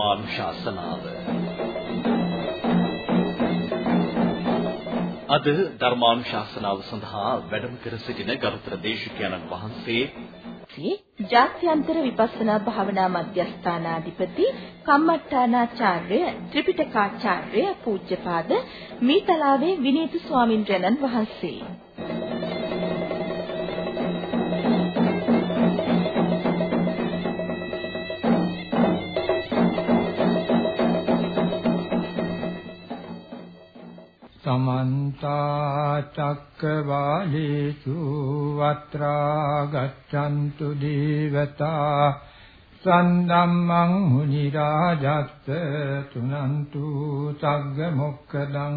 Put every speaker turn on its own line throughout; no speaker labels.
ධර්මානුශාසනාව. අද ධර්මානුශාසනාව සඳහා වැඩම කර සිටින ගරුතර දේශකයන්න් වහන්සේ
ශ්‍රී ජාත්‍යන්තර විපස්සනා භාවනා මධ්‍යස්ථානාධිපති කම්මට්ටානාචාර්ය ත්‍රිපිටකාචාර්ය පූජ්‍යපාද මීතලාවේ විනීත ස්වාමින්ද්‍රයන්න් වහන්සේ.
සමන්ත චක්කවාලේසු වත්‍රා ගච්ඡන්තු දේවතා සන්දම්මං මුනි රාජස්ස තුනන්තු සග්ග මොක්කදං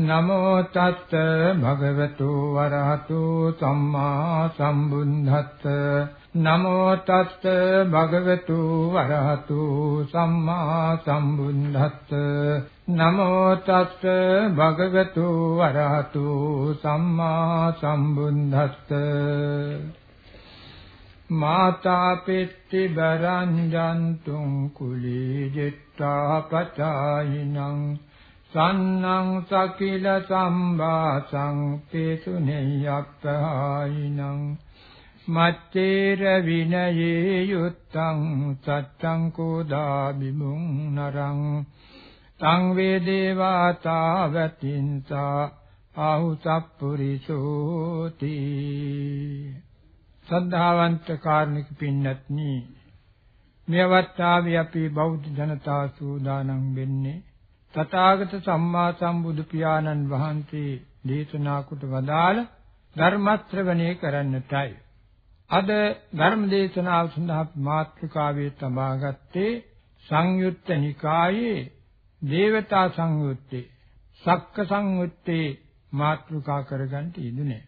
නමෝ තත් භගවතු වරහතු සම්මා සම්බුද්ධස්ස නමෝ තස්ස භගවතු වරහතු සම්මා සම්බුද්දස්ස. නමෝ තස්ස භගවතු වරහතු සම්මා සම්බුද්දස්ස. මාතා පෙත්ති බරංජන්තුං කුලී ජෙත්තා පචායිනං සන්නං සකිල සම්බාසං පේසුනේයප්පහායිනං මත්තේර විනයේ යුත්තං සත්තං කෝදා බිමුං නරං තං වේදේවා තාවතින්සා ආහුසප්පුරිසෝති සද්ධාවන්ත කාර්මික පින්නත්නි මේ අවස්ථාවේ අපි බෞද්ධ ජනතාව සූදානම් වෙන්නේ තථාගත සම්මා සම්බුදු පියාණන් වහන්සේ දේශනා කොට වදාළ ධර්ම ශ්‍රවණය කරන්නටයි අද ධර්ම දේශනාව සඳහා මාතෘකාවේ තබා ගත්තේ සංයුත්ත නිකායේ දේවතා සංයුත්තේ සක්ක සංයුත්තේ මාතෘකා කරගන්න යෙදුනේ.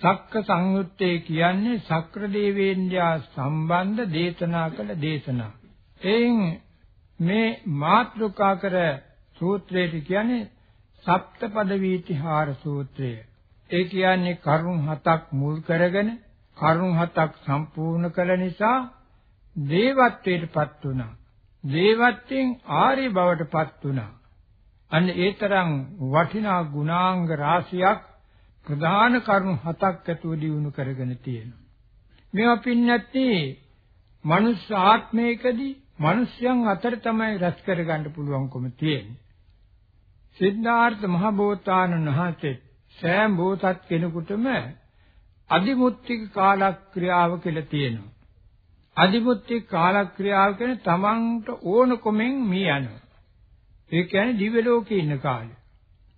සක්ක සංයුත්තේ කියන්නේ සක්‍ර දේවේන්ද්‍රයා සම්බන්ධ දේශනා කළ දේශනා. එයින් මේ මාතෘකා කර සූත්‍රයට කියන්නේ සප්තපද වීතිහාර සූත්‍රය. ඒ කියන්නේ කරුණ හතක් මුල් කරගෙන කරුණ හතක් සම්පූර්ණ කළ නිසා දේවත්වයටපත් වුණා. දේවත්වයෙන් ආර්ය බවටපත් වුණා. අන්න ඒ තරම් වටිනා ගුණාංග රාශියක් ප්‍රධාන කරුණු හතක් ඇතුව දිනු කරගෙන තියෙනවා. මේවා පින්නැත්තේ මනුෂ්‍ය ආත්මයකදී මිනිස්යන් අතර තමයි රැස් කරගන්න පුළුවන්කම තියෙන්නේ. සිද්ධාර්ථ මහ බෝසතාණන් වහන්සේ සෑම බෝසත් කෙනෙකුටම අදිමුත්තික කාලක්‍රියාව කියලා තියෙනවා. අදිමුත්තික කාලක්‍රියාව කියන්නේ තමන්ට ඕන කොමෙන් මිය යනවා. ඒ කියන්නේ දිව්‍ය ලෝකේ ඉන්න කාලේ.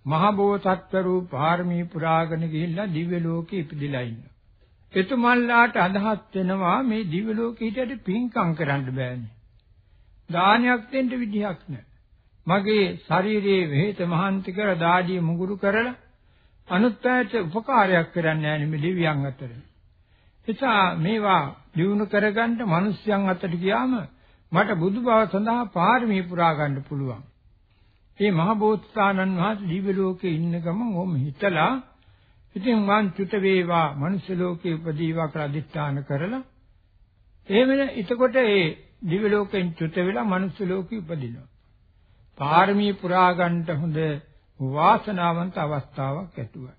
මහ බෝසත්වරු පාරමී පුරාගෙන ගිහිල්ලා දිව්‍ය ලෝකේ ඉපදිලා ඉන්නවා. එතුමන්ලාට අදහස් වෙනවා මේ දිව්‍ය ලෝකෙ හිටියට පින්කම් කරන්න බෑනේ. දානයක් දෙන්න විදිහක් නැහැ. මගේ ශරීරයේ වෙහෙත මහන්ති කර දාඩිය මුගුරු කරලා අනුත්යට උපකාරයක් කරන්නේ නැහැ මේ දෙවියන් අතර. එසා මේවා දිනු කරගන්න මිනිස්යන් අතට ගියාම මට බුදු බව සඳහා පාරමී පුරා ගන්න පුළුවන්. මේ මහ බෝසතාණන් වහන්සේ දිව්‍ය ලෝකේ ඉන්න ගමන් ඔහොම හිතලා ඉතින් මං චුත වේවා මනුෂ්‍ය ලෝකේ උපදීවා කියලා අදිස්ථාන කරලා එහෙමන එතකොට ඒ දිව්‍ය ලෝකෙන් චුත වෙලා මනුෂ්‍ය ලෝකෙ උපදිනවා. පාරමී පුරා ගන්නට හොඳ වාසනාවන්ත අවස්ථාවක් ඇතුවයි.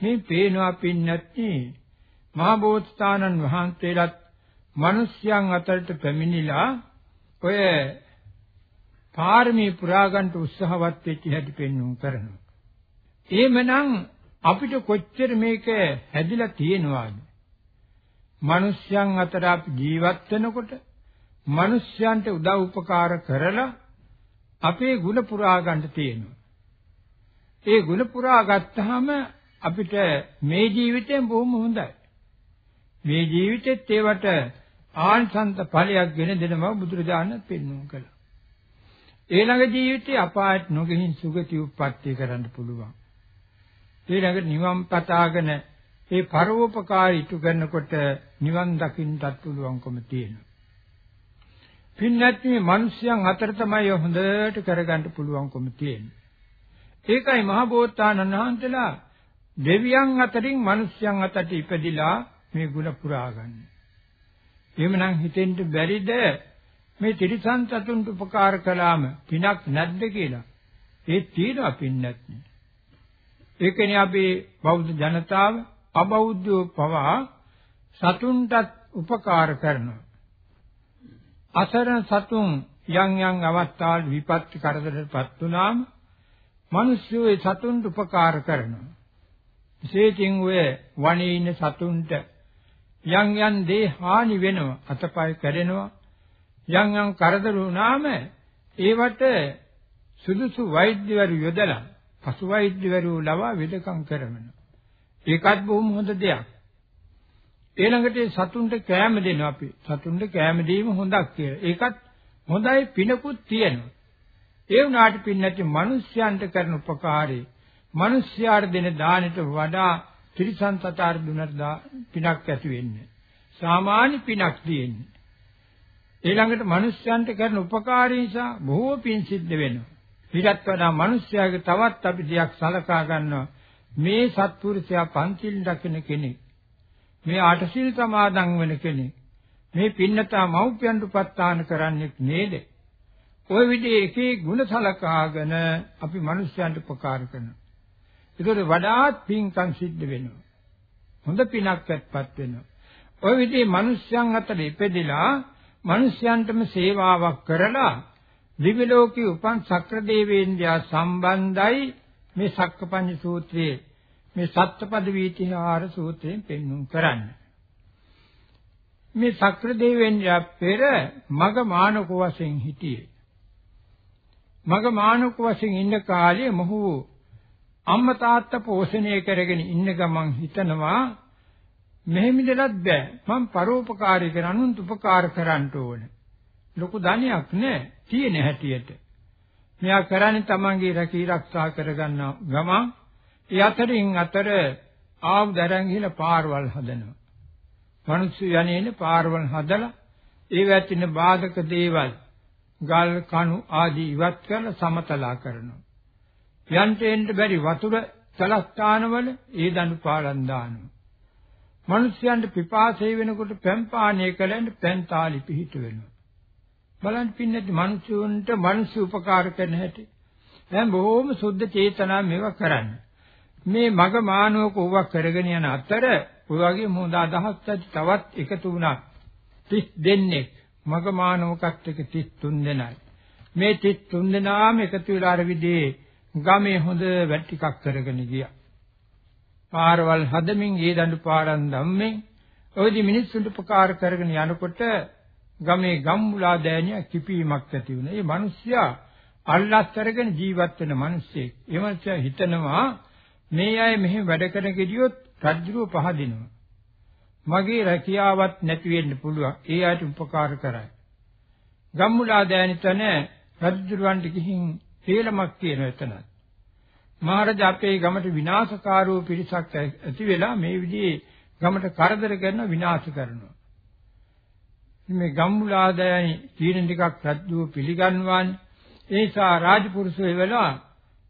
මේ පේනවා පින්නත්නි මහා බෝසතාණන් වහන්සේලාත් මිනිස්යන් අතරට පැමිණිලා ඔය පාරමී පුරා ගන්නට උත්සාහවත් වෙච්ච හැටි පෙන්වුම් කරනවා. එහෙමනම් අපිට කොච්චර මේක හැදිලා තියෙනවද? මිනිස්යන් අතර අපි ජීවත් වෙනකොට මිනිස්යන්ට උදව් උපකාර කරලා අපේ ಗುಣ පුරා ගන්න තියෙනවා. ඒ ගුණ පුරා ගත්තාම අපිට මේ ජීවිතයෙන් බොහොම හොඳයි. මේ ජීවිතෙත් ඒවට ආනිසංස ඵලයක් ගෙන දෙනවා බුදුරජාණන් පෙන්වුම් කළා. ඊළඟ ජීවිතේ අපායට නොගෙහින් සුගති උප්පත්ති කරන්න පුළුවන්. ඊළඟ නිවන් පතාගෙන ඒ පරෝපකාරී ඉටු කරනකොට නිවන් දකින්නත් පුළුවන්කම තියෙනවා. පින්නත් මේ මිනිස්යන් අතර තමයි හොඳට කරගන්න පුළුවන්කම තියෙන්නේ. ඒකයි මහ බෝසතාණන් වහන්සේලා දෙවියන් අතරින් මිනිස්යන් අතරට ඉපදිලා මේ ಗುಣ පුරාගන්නේ. එහෙමනම් හිතෙන්න බැරිද මේ ත්‍රිසං සතුන්ට උපකාර කළාම පිනක් නැද්ද කියලා? ඒ තියෙනවා පින් නැත්නම්. ඒකනේ අපි බෞද්ධ ජනතාව අබෞද්ධෝ පවා සතුන්ටත් උපකාර කරනවා. අසරණ සතුන් යම් යම් අවස්ථාවල විපත්ති කරදරයටපත් වුනාම මිනිස්සු ඒ සතුන්ට උපකාර කරනවා. විශේෂයෙන් ඔය වනයේ ඉන්න සතුන්ට යම් යම් දේ හානි වෙනවා අතපය කැඩෙනවා යම් යම් කරදර වුණාම ඒවට සුදුසු වෛද්‍යවරු යොදලා පසු වෛද්‍යවරු ලවා වෙදකම් කරනවා. ඒකත් බොහොම හොඳ දෙයක්. ඊළඟට සතුන්ට කෑම දෙනවා අපි. සතුන්ට කෑම දීම හොඳක් කියලා. ඒකත් හොඳයි පිනකුත් තියෙනවා. ඒ වුණාට පින් නැති මිනිස්යන්ට කරන උපකාරේ මිනිස්යාට දෙන දානෙට වඩා ත්‍රිසං සතර දුනට පිනක් ඇති වෙන්නේ. සාමාන්‍ය පිනක් තියෙන්නේ. ඊළඟට මිනිස්යන්ට කරන උපකාරය නිසා බොහෝ පින් සිද්ධ වෙනවා. ඊටත් වඩා මිනිස්යාගේ තවත් අපි දෙයක් සලකා ගන්නවා. මේ සත්පුරුෂයා පන්තිල් රකින්න කෙනෙක්. මේ අටසිල් සමාදන් වෙන කෙනෙක්. මේ පින්නතා මෞපියන්ට උපස්ථාන කරන්නේ නේද? ওই විදිහේ එකේ ಗುಣ සලකාගෙන අපි මිනිස්යන්ට උපකාර කරනවා. ඒකට වඩාත් පින්කම් සිද්ධ වෙනවා. හොඳ පිනක් ඇත්පත් වෙනවා. ওই විදිහේ මිනිස්යන් අතර ඉපදෙලා මිනිස්යන්ටම සේවාවක් කරලා දිව්‍ය ලෝකේ උපන් සක්‍ර දේවේන්ද්‍රයා සම්බන්ධයි මේ සක්කපඤ්ඤ සූත්‍රයේ මේ සත්පද වීතිහාර සූත්‍රයෙන් පෙන්වුම් කරන්නේ. මේ සක්‍ර දේවේන්ද්‍රයා පෙර මග මානක වශයෙන් හිටියේ. මග මානක වශයෙන් ඉන්න කාලේ මොහු අම්මා තාත්තා පෝෂණය කරගෙන ඉන්න ගමන් හිතනවා මෙහෙම දෙලත් බෑ මම පරෝපකාරී කරන අනුන්ට උපකාර කරන්න ඕනේ ලොකු ධනයක් නෑ තියෙන හැටියට මෙයා කරන්නේ තමන්ගේ රැකී ආරක්ෂා කරගන්න ගමන් ඒ අතරින් අතර ආව් දරන් ගිහලා පාරවල් හදනවා මිනිස්සු යන්නේ පාරවල් හදලා ඒ වැටින බාධක දේවල් ගල් කණු ආදී ඉවත් කරලා සමතලා කරනවා යන්ට එන්න බැරි වතුර සලස්ථානවල ඒ දඬු පාලම් දානවා. මිනිස්යන්ට පිපාසය වෙනකොට පැන් පානය කළෙන් පැන් තාලි පිහිට වෙනවා. බලන්න පින්නත් මිනිසුන්ට මිනිස්සු උපකාර කරන හැටි. දැන් බොහොම සුද්ධ චේතනා මේවා කරන්නේ. මේ මග මානවක ඕවා කරගෙන යන අතර ඔය වගේ මොඳ අදහස් ඇති තවත් එකතු වුණා 30 දෙනෙක් මග මානවකත් එක 33 දෙනයි. මේ 33 දෙනාම එකතු වෙලා අර විදිහේ ගමේ හොඳ වැඩ ටිකක් කරගෙන ගියා. පාරවල් හදමින් ඒ දඬු පාරන් ධම්මෙන් ඔයදි මිනිස්සුන්ට උපකාර කරගෙන යනකොට ගමේ ගම්මුලා දෑනිය කිපීමක් ඇති වුණා. ඒ මිනිස්සයා අල්ලස් කරගෙන ජීවත් වෙන මිනිස්සෙක්. ඒ මිනිස්සයා හිතනවා මේ අය මෙහෙම වැඩ කරන ගියොත් රජුව පහදිනවා. මගේ රැකියාවක් නැති වෙන්න පුළුවන්. ඒ අයට උපකාර කරයි. ගම්මුලා දෑනිතන රජුරවන්ට ගිහින් හේලමක් කියන එතනත්. මහරජා අපේ ගමට විනාශකාරෝ පිරිසක් ඇති වෙලා මේ විදිහේ ගමට කරදර කරන විනාශ කරනවා. මේ ගම්මුලාදයන් තීරණ ටිකක් රජුව පිළිගන්වන්නේ ඒ නිසා රාජපුරුෂයෝ වෙලා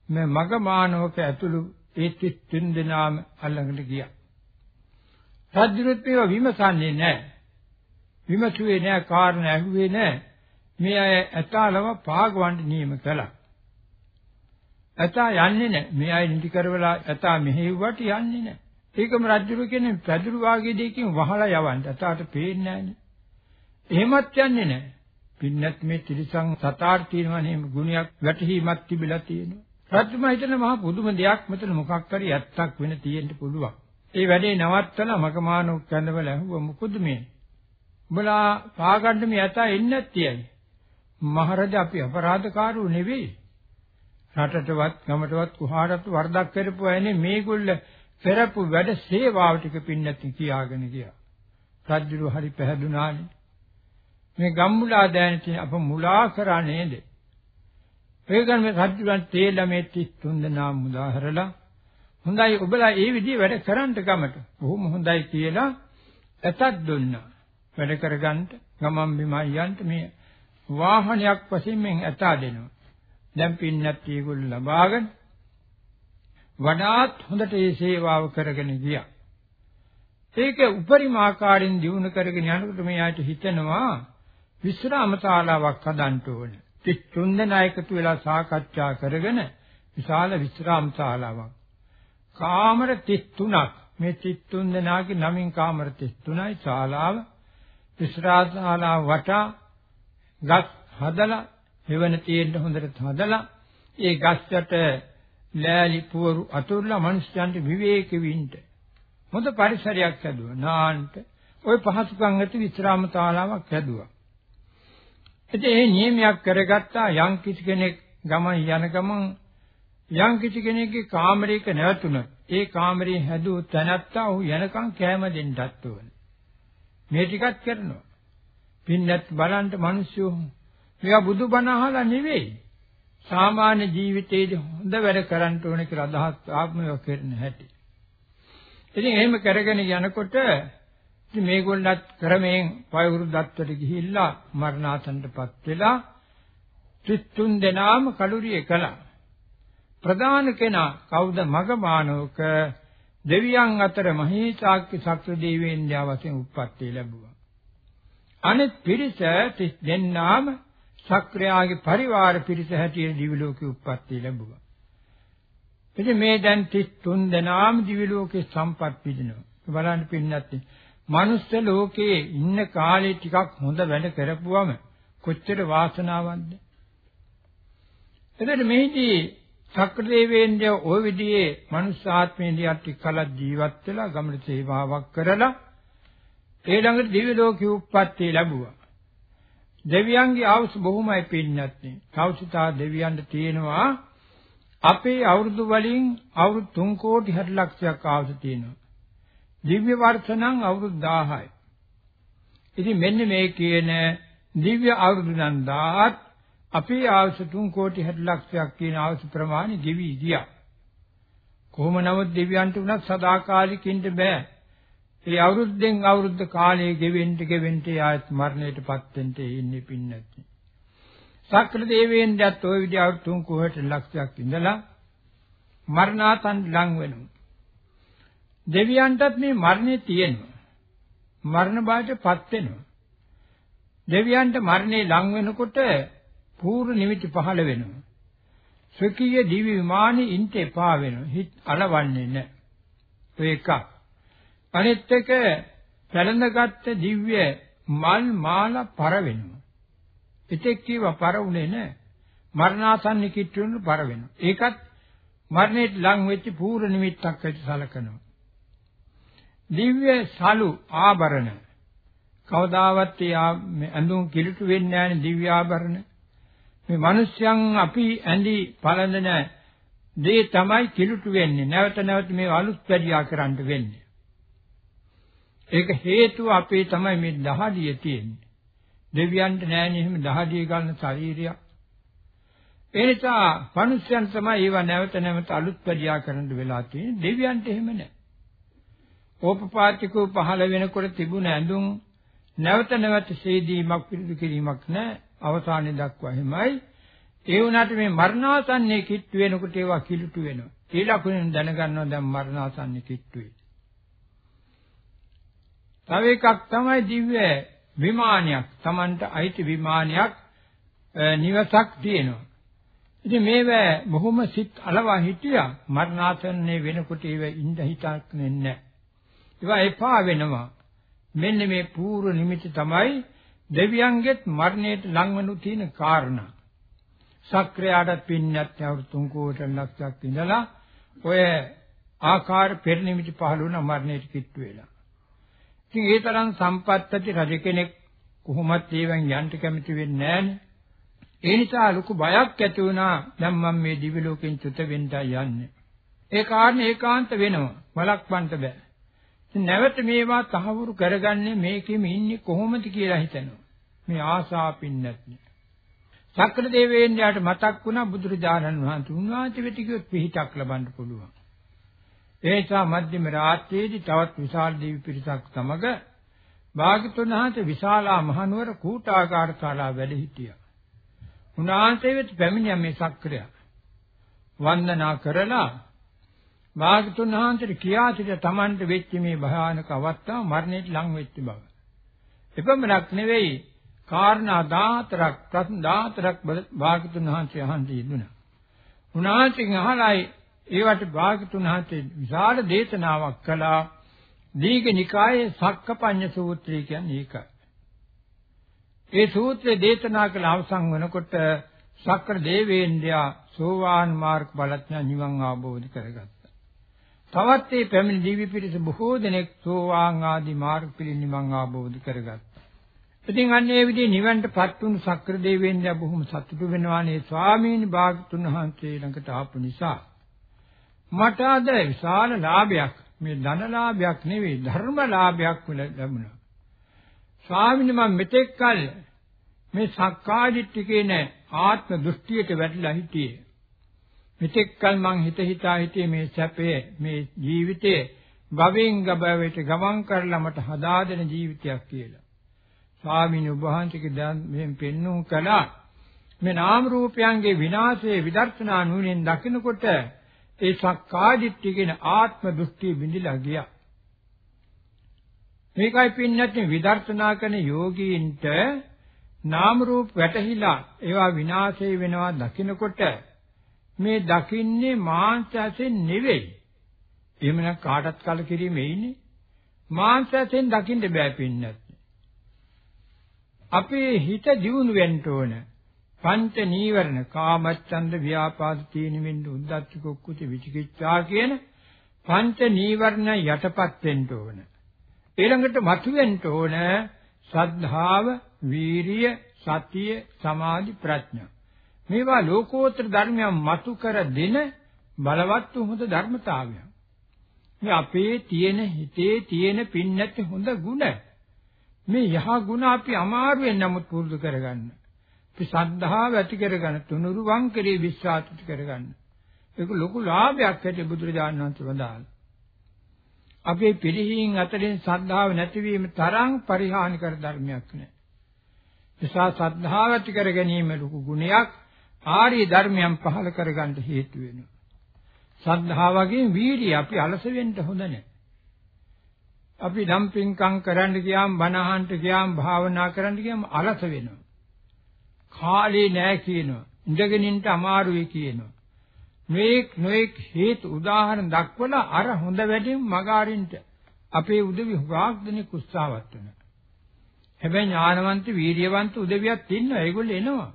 මේ මග මානවක ඇතුළු ඒ 33 දෙනාම අල්ලගෙන ගියා. රජුත් මේව විමසන්නේ නැහැ. විමසුවේ නැහැ කාරණා ඇහුවේ නැහැ. මේ අය ඇතාලම පාගවන්න නියම කළා. ඇතා යන්නේ නැහැ. මේ අය නිදි කරවලා ඇතා මෙහෙව්වට යන්නේ නැහැ. ඒකම රජුරු කියන්නේ පැදුරු වාගේ දෙයකින් වහලා යවන්න. ඇතාට පේන්නේ නැහැනේ. එහෙමත් යන්නේ නැහැ. පින්නත් මේ ත්‍රිසං සතාට තියෙනවා නේ ගුණයක් වැටහීමක් තිබිලා තියෙනවා. රජුම හිතන මහා පුදුම දෙයක් මෙතන මොකක් හරි ඇත්තක් වෙන තියෙන්න පුළුවන්. ඒ වැඩේ නවත්තලා මගමානු කැඳවල ඇහුවා මොකද මේ? උඹලා පාගන්න මේ ඇතා එන්නේ නැත්තේ මහරජා අපි අපරාධකාරෝ නෙවෙයි. රටටවත් ගමටවත් කුහාටත් වරදක් කරපු අයනේ මේගොල්ල පෙරපු වැඩ සේවාව ටික පින්නති කියාගෙන ගියා. රජුරු හරි පැහැදුනානේ. මේ ගම්මුලා දෑනට අප මුලා කරා නේද? ඒකන් මේ රජුන් තේලා මේ 33 දෙනා මුදාහරලා හොඳයි ඔබලා ඒ විදිහේ වැඩ කරන්න ගමට. බොහොම හොඳයි කියලා ඇතක් දුන්නා. වැඩ කරගන්න ගමම් බිමයි යන්න මේ වාහනයක් වශයෙන් මෙන් ඇතා දෙනවා. දැන් පින්නත් ඒගොල්ලෝ ලබාගෙන වඩාත් හොඳට ඒ සේවාව කරගෙන ගියා. ඒක උපරිම ආකාරයෙන් දිනු කරගෙන යනකොට මේ ආයත හිතෙනවා විශ්‍රාම ශාලාවක් හදන්න ඕනේ. තිත්තුන් දෙනා එකතු වෙලා සාකච්ඡා කරගෙන විශාල විශ්‍රාම ශාලාවක්. කාමර 33ක් මේ 33 දෙනාගේ නමින් කාමර 33යි ශාලාව. විශ්‍රාම ශාලාව වටා ගස් හදලා මෙවන තියෙන්න හොඳට හදලා ඒ ගස්යට ලෑලි පුවරු අතුරුලා මිනිස්යන්ට විවේක වින්ට හොඳ පරිසරයක් හැදුවා. නාන්ට. ওই පහසුකම් ඇති විශ්‍රාම ශාලාවක් හැදුවා. ඉතින් මේ නියමයක් කරගත්තා යම් කිසි කෙනෙක් ගමන් යන ගමන් යම් කිසි කෙනෙක්ගේ කාමරයක නැවතුණොත් ඒ කාමරේ හැදූ තැනත්තා ඔහු යනකම් කැම දෙන්නත් ඕන. මේ ටිකක් කරනවා. පින්නත් බලන්න මිනිස්සු මේවා බුදුබණ අහලා නෙවෙයි. සාමාන්‍ය ජීවිතයේදී හොඳ වැඩ කරන්න ඕන කියලා අදහස් ආත්මය කරන හැටි. ඉතින් එහෙම කරගෙන යනකොට ඉතින් මේගොල්ලත් ක්‍රමයෙන් වයෝවෘද්ධත්වයට ගිහිල්ලා මරණාසන්නටපත් වෙලා ත්‍රිතුන් දෙනාම කලුරිය කළා. ප්‍රධාන කෙනා කවුද මගමානෝක දෙවියන් අතර මහේසාක්‍ය ශක්‍ර දේවේන්ද්‍රයා වශයෙන් උප්පත්ති ලැබුවා. අනෙත් පිරිස තිස් දෙන්නාම ශක්‍රයාගේ පරිවාර පිරිස හැටියට දිවි ලෝකේ උප්පත්ති ලැබුවා. ඉතින් මේ දැන් 33 දෙනාම දිවි ලෝකේ සම්පත් විඳිනවා. බලන්න පින්නත් මනුස්ස ලෝකයේ ඉන්න කාලේ ටිකක් හොඳ වැඩ කරපුවම කොච්චර වාසනාවක්ද? එතකොට මෙහිදී සක්‍රදේවේන්ද්‍රය ওই විදිහේ මනුස්ස ආත්මේදී අටි කල ජීවත් වෙලා ගමන සේවාවක් කරලා ඒ ළඟට දිව්‍ය ලෝකෙ උප්පත්ති ලැබුවා. දෙවියන්ගේ ආවුස් බොහොමයි පින්නත් නේ. කෞසිතා දෙවියන්ට තියෙනවා අපේ අවුරුදු වලින් අවුරුදු 3 කෝටි 60 ලක්ෂයක් ආවුස් තියෙනවා. දිව්‍ය වර්ෂ නම් අවුරුදු 1000යි. ඉතින් මෙන්න මේ කියන දිව්‍ය අවුරුදු නම් 1000ත් අපේ ආයුෂ 3 කෝටි 60 ලක්ෂයක් කියන ආයුෂ ප්‍රමාණය ගෙවි ගියා. කොහොම නමුත් දෙවියන්ට උනත් සදාකාලිකින්ද බෑ. ඒ අවුරුද්දෙන් අවුරුද්ද කාලයේ ගෙවෙන්න ගෙවෙන්න ආයත් මරණයටපත් වෙන්න ඉන්නේ පින්නත්. සක්‍ර දේවේන්ද්‍රයත් ওই විදිහ අවුරුදු 3 කෝටි ලක්ෂයක් ඉඳලා මරණාතන් ලං වෙනවා. දෙවියන්ටත් මේ මරණය තියෙනවා. මරණ බාටපත් වෙනවා. දෙවියන්ට මරණේ ලං වෙනකොට පූර්ව නිමිති පහළ වෙනවා. ස්වකීය දිව්‍ය විමානෙ ඉන්ට එපා වෙනවා. හිත අලවන්නේ නැහැ. ඔය එකක්. අනිත් එක පැලඳගත්ත දිව්‍ය මල් මාලා පර වෙනවා. එතෙක් කීව පර උනේ නැහැ. මරණාසන්න කිට්ටුන පර වෙනවා. ඒකත් මරණයට ලං වෙච්ච පූර්ව නිමිත්තක් වෙච්ච සලකනවා. දිව්‍ය සලු ආභරණ කවදාවත් ඒ ඇඳුම් කිලුට වෙන්නේ නැහැ දිව්‍ය ආභරණ. මේ මිනිස්යන් අපි ඇඳි පළඳන දේ තමයි කිලුට වෙන්නේ. නැවත නැවත මේ අලුත් වැඩියා කරන්න වෙන්නේ. ඒක හේතුව අපේ තමයි මේ දහඩිය තියෙන්නේ. දෙවියන්ට නෑනේ එහෙම දහඩිය ගන්න ශරීරයක්. ඒ නිසා මිනිස්යන් තමයි ඒව නැවත නැවත අලුත් වැඩියා කරන්න වෙලා තියෙන්නේ. දෙවියන්ට එහෙම නෑ. ඕපපාතිකව පහළ වෙනකොට තිබුණ ඇඳුම් නැවත නැවත ශේදීමක් පිළිදු කිරීමක් නැහැ අවසානයේ දක්වා එහෙමයි. ඒ වුණාට මේ මරණාසන්නේ කිට්ටු වෙනකොට ඒවා කිලුටු වෙනවා. ඒ ලකුණෙන් දැනගන්නවා දැන් මරණාසන්නේ කිට්ටුයි තව එකක් තමයි දිව්‍ය විමානයක්. Tamanට අයිති විමානයක් නිවසක් තියෙනවා. ඉතින් මේව බොහොම සිත් අලවා හිටියා. මරණාසන්නේ වෙනකොට ඒව ඉඳ හිතක් නෙන්නේ ඒවා එපා වෙනවා. මෙන්න මේ පූර්ව නිමිති තමයි දෙවියන්ගෙත් මරණයට ලංවනු තියෙන කාරණා. සක්‍රයාට පින්නත් අවුරුදු 3 කෝටි ලක්ෂයක් ඉඳලා ඔය ආකාර පෙරනිමිති පහළ වුණ මරණයට කිට්ටු වෙලා. ඉතින් ඒ තරම් සම්පත් ඇති රජ කෙනෙක් කොහොමත් ඒවෙන් යන්න කැමති වෙන්නේ නැහනේ. ඒ නිසා ලොකු බයක් ඇති වුණා දැන් මම මේ දිවි ලෝකෙන් චුත වෙන්නයි යන්නේ. ඒ කාරණේ ඒකාන්ත වෙනවා. බලක්වන්න බෑ. නැවත මේවා තහවුරු කරගන්නේ මේකෙම ඉන්නේ කොහොමද කියලා හිතනවා. මේ ආසාපින් නැත්නම්. සක්‍ර දෙවියන්ට මතක් වුණා බුදුරජාණන් වහන්සේ උන්වහන්සේ වෙත කිව්වොත් පිහිටක් ලබන්න පුළුවන්. ඒ නිසා මධ්‍යම රාත්‍රියේදී තවත් විශාල දෙවි පිරිසක් සමග භාග්‍යතුන් වහන්සේ විශාලා මහනුවර කූටාකාර ශාලාව වැඩ සිටියා. උන්වහන්සේ වෙත පැමිණියා මේ සක්‍රිය. වන්දනා කරලා භාග්‍යතුන් වහන්සේට කියා සිට තමන්ට වෙච්ච මේ භයානක අවස්ථාව මරණයට ලං වෙච්ච බව. එපමණක් නෙවෙයි කාරණා 14ක් ප්‍රශ්න 14ක් භාග්‍යතුන් වහන්සේ අහන්නේ ඉදුණා. උන්වහන්සේගෙන් අහලායි ඒවට භාග්‍යතුන් වහන්සේ විශාල දේශනාවක් කළා. දීඝනිකායේ සක්කපඤ්ඤ සූත්‍රය කියන්නේ ඒකයි. ඒ සූත්‍රය දේශනා කළ අවසන් වෙනකොට සක්‍ර දේවේන්ද්‍රයා සෝවාන් මාර්ග බලඥා නිවන් අවබෝධ කරගත්තා. තවත් මේ පැමිණි දිවි පිරිස බොහෝ දෙනෙක් සෝවාන් ආදී මාර්ග පිළින් නිවන් අවබෝධ කරගත්තා. ඉතින් අන්නේ විදිහේ නිවන්ටපත් වුණු සක්‍ර දේවේන්ද්‍රයා බොහොම සතුටු වෙනවානේ ස්වාමීන් වහන්සේ ළඟට ආපු නිසා. මට අද විශාල ලාභයක් මේ ධන ලාභයක් නෙවෙයි ධර්ම ලාභයක් ලැබුණා. ස්වාමීන් මම මෙතෙක් කල මේ සක්කාදිට්ඨි කියන ආත්ම දෘෂ්ටියට වැටිලා හිටියේ. මෙතෙක් කල මං හිත හිතා හිටියේ මේ සැපේ මේ ජීවිතේ භවෙන් ගබවට ගමන් කරලා මට හදා දෙන ජීවිතයක් කියලා. ස්වාමීන් වහන්සේගේ දැන් මෙහෙම පෙන්වුම් කළා. මේ නාම රූපයන්ගේ විනාශයේ විදර්ශනා නුවණින් දකිනකොට ඒ සක්කාදිට්ඨිය කියන ආත්ම දෘෂ්ටිය බිඳිලා ගියා. මේකයි පින්නත් විදර්ශනා කරන යෝගීන්ට නාම රූප වැටහිලා ඒවා විනාශය වෙනවා දකිනකොට මේ දකින්නේ මාංශයෙන් නෙවෙයි. එහෙමනම් කාටත් කලකිරීම එයිනේ. මාංශයෙන් දකින්න බෑ පින්නත්. අපේ හිත දියුණු වෙන්න ඕන. පංච නීවරණ කාමච්ඡන්ද ව්‍යාපාද තීන වෙන්න උද්දච්ච කුක්කුති විචිකිච්ඡා කියන පංච නීවරණ යටපත් වෙන්න ඕන. ඊළඟට මතුවෙන්න ඕන ශ්‍රද්ධාව, වීරිය, සතිය, සමාධි, ප්‍රඥා. මේවා ලෝකෝත්තර ධර්මයන් මතු කර දෙන බලවත් හොඳ ධර්මතාවයන්. මේ අපේ තියෙන හිතේ තියෙන පින්නත් හොඳ ගුණ. මේ යහ ගුණ අපි අමාරුවෙන් නමුත් පුරුදු කරගන්න. අපි ශ්‍රද්ධාව ඇති කරගන්න තුනුරුවන් කෙරේ විශ්වාස ඇති කරගන්න. ඒක ලොකු ලාභයක් ඇති බුදුරජාණන් වහන්සේ වදාළා. අපේ පිළිහින් අතරින් ශ්‍රද්ධාව නැතිවීම තරම් පරිහානි කර ධර්මයක් නෑ. නිසා ශ්‍රද්ධාව ඇති කර ගැනීම ලොකු ගුණයක් ආර්ය ධර්මයන් පහල කරගන්න හේතු වෙනවා. ශ්‍රද්ධාවගෙන් වීර්යය අපි අලස වෙන්න හොඳ නෑ. අපි නම් පින්කම් කරන්න ගියාම බණ අහන්න ගියාම භාවනා කරන්න ගියාම අලස වෙනවා. කාලේ නෑ කියනවා. ඉඳගෙන ඉන්න අමාරුයි කියනවා. මේක් නොඑක් හේතු උදාහරණ දක්වලා අර හොඳ වැඩෙන් මග අරින්ට අපේ උදවි හුඟක් දෙනෙක් උත්සාහවත් වෙනවා. හැබැයි ඥානවන්ත වීර්යවන්ත උදවියක් ඉන්නවා. ඒගොල්ලෝ එනවා.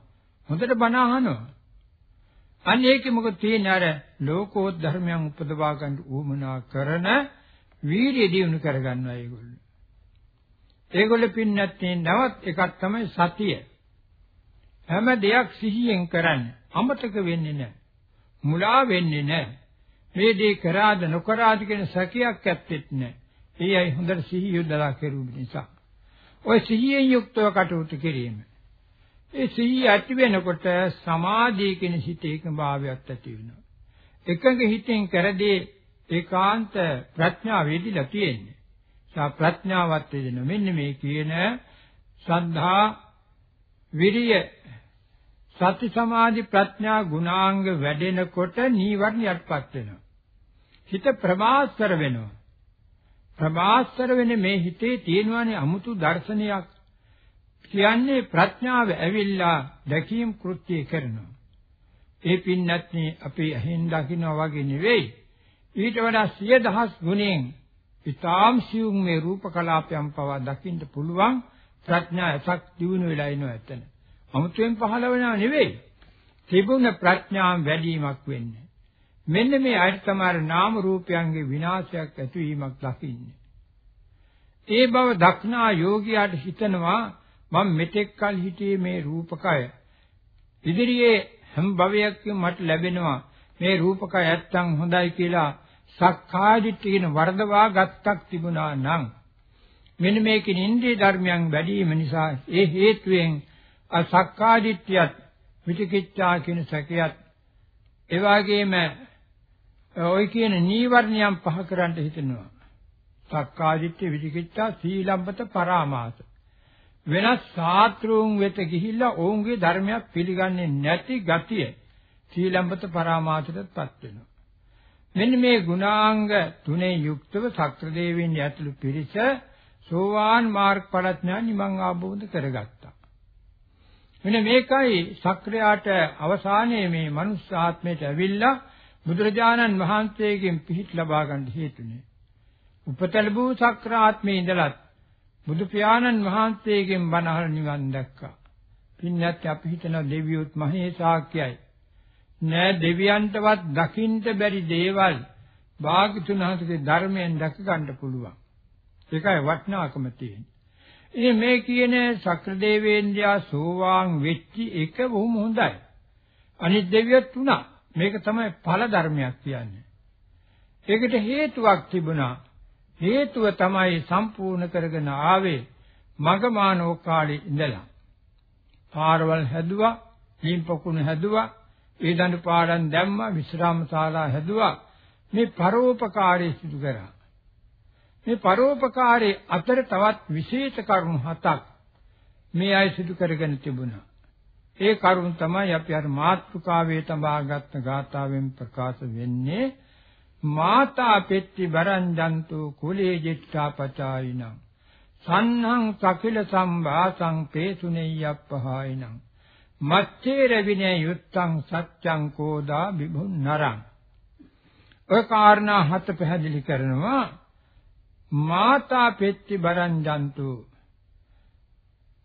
හොඳට බණ අහනවා. අන්න ඒකේ මොකද තියෙන්නේ අර ලෝකෝත් ධර්මයන් උපදවා ගන්න උවමනා කරන වීර්ය දියුණු කරගන්නවා ඒගොල්ලෝ. ඒගොල්ලෝ පින්නත් නැවත් එකක් තමයි සතිය. හැම දෙයක් සිහියෙන් කරන්න. අමතක වෙන්නේ නැහැ. මුලා වෙන්නේ නැහැ. මේ දේ කරාද නොකරාද කියන සැකයක් ඇත්තෙත් නැහැ. ඒ අය හොඳට සිහිය යොදලා කෙරුව නිසා. ඔය සිහියෙන් යුක්තව කටයුතු කිරීම. ඒ සිහිය ඇති වෙනකොට සමාධිය කියන හිතේ එකභාවයක් ඇති වෙනවා. එකඟ හිතෙන් කරදී ඒකාන්ත ප්‍රඥාව වේදිලා තියෙන්නේ. සා ප්‍රඥාවත් වේදෙන මෙන්න මේ කියන ශ්‍රද්ධා විරිය සති සමාධි ප්‍රඥා ගුණාංග වැඩෙනකොට නීවරණ යටපත් වෙනවා. හිත ප්‍රමාස්තර වෙනවා. ප්‍රමාස්තර වෙන්නේ මේ හිතේ තියෙනවානේ අමුතු දර්ශනයක්. කියන්නේ ප්‍රඥාව ඇවිල්ලා දැකීම් කෘත්‍ය කරනවා. ඒ පින්නත්නි අපි අහින් දකින්නවා වගේ නෙවෙයි. ඊට වඩා සිය දහස් ගුණෙන් ඊටාම් සියුම් මේ රූප කලාපයන් පවා දකින්න පුළුවන් ප්‍රඥා ඇසක් දිනු වෙලා ඉනවා එතන. අමුතුවෙන් පහළ වෙනව නෙවෙයි. තිබුණ ප්‍රඥාම් වැඩිවීමක් වෙන්නේ. මෙන්න මේ අයිත් තමයි නාම රූපයන්ගේ විනාශයක් ඇතිවීමක් දකින්නේ. ඒ බව දක්නා යෝගියාට හිතනවා මම මෙතෙක් කල හිටියේ මේ රූපකය ඉදිරියේ හැම භවයක්ම මට ලැබෙනවා මේ රූපකය නැත්තම් හොඳයි කියලා සක්කාදිට්ඨිය කියන වර්ධවා ගත්තක් තිබුණා නම් මෙන්න මේකේ ඉන්ද්‍රිය ධර්මයන් වැඩි වීම නිසා ඒ හේතුවෙන් අසක්කාදිට්ඨියත් විචිකිච්ඡා කියන සැකයත් ඒ වගේම ඔය කියන නීවරණයන් පහ කරන්න හිතෙනවා සක්කාදිට්ඨි විචිකිච්ඡා සීලබ්බත පරාමාස. වෙනස් සාත්‍රුන් වෙත ගිහිල්ලා ඔවුන්ගේ ධර්මයක් පිළිගන්නේ නැති ගතිය සීලබ්බත පරාමාසයටපත් වෙනවා. මෙන්න මේ ගුණාංග තුනේ යුක්තව සක්‍ර දේවීන් ඇතුළු පිරිස සෝවාන් මාර්ග ඵලඥාන නිමං ආબોධ කරගත්තා. මෙන්න මේකයි සක්‍රයාට අවසානයේ මේ මනුස්ස ආත්මයට ඇවිල්ලා බුදුරජාණන් වහන්සේගෙන් පිහිට ලබා ගන්න හේතුනේ. උපත ලැබූ සක්‍රාත්මේ ඉඳලත් බුදු පියාණන් වහන්සේගෙන් බණ අහලා නිවන් දැක්කා. පින්නත් අපි හිතන දෙවියොත් මහේසාක්‍යයි. නෑ දෙවියන්ටවත් දකින්න බැරි දේවල් භාග්‍යතුන් වහන්සේගේ ධර්මයෙන් දැක ගන්න පුළුවන්. ඒකයි වටිනාකම තියෙන්නේ. ඉතින් මේ කියන සක්‍රදේවේන්ද්‍රයා සෝවාන් වෙච්චි එක බොහොම හොඳයි. අනිත් දෙවියොත් උනා. මේක තමයි ඵල ධර්මයක් කියන්නේ. ඒකට හේතුවක් තිබුණා. හේතුව තමයි සම්පූර්ණ කරගෙන ආවේ මගමානෝ කාලේ ඉඳලා. පාරවල් හැදුවා, දීපකුණු හැදුවා, ඒ දඬු පාඩම් දැම්මා, විශ්‍රාම ශාලා හැදුවා. මේ පරෝපකාරී සිදු කරා. මේ පරෝපකාරයේ අතර තවත් විශේෂ කරුණු හතක් මේ අය සිදු කරගෙන තිබුණා. ඒ කරුණ තමයි අපි අර මාත්‍රිකාවේ තබාගත් ගාථාවෙන් ප්‍රකාශ වෙන්නේ මාතා පෙත්ති බරංජන්තු කුලේ ජිත්තා පචායිනං. සන්නං සකිල සම්භාසං පේසුනේයප්පහායිනං මච්චේර විනය යුත්තං සත්‍යං කෝදා විභුන් නරං. ඔය කාරණා හත පැහැදිලි කරනවා. මාතා පෙත්ති බරංජන්තු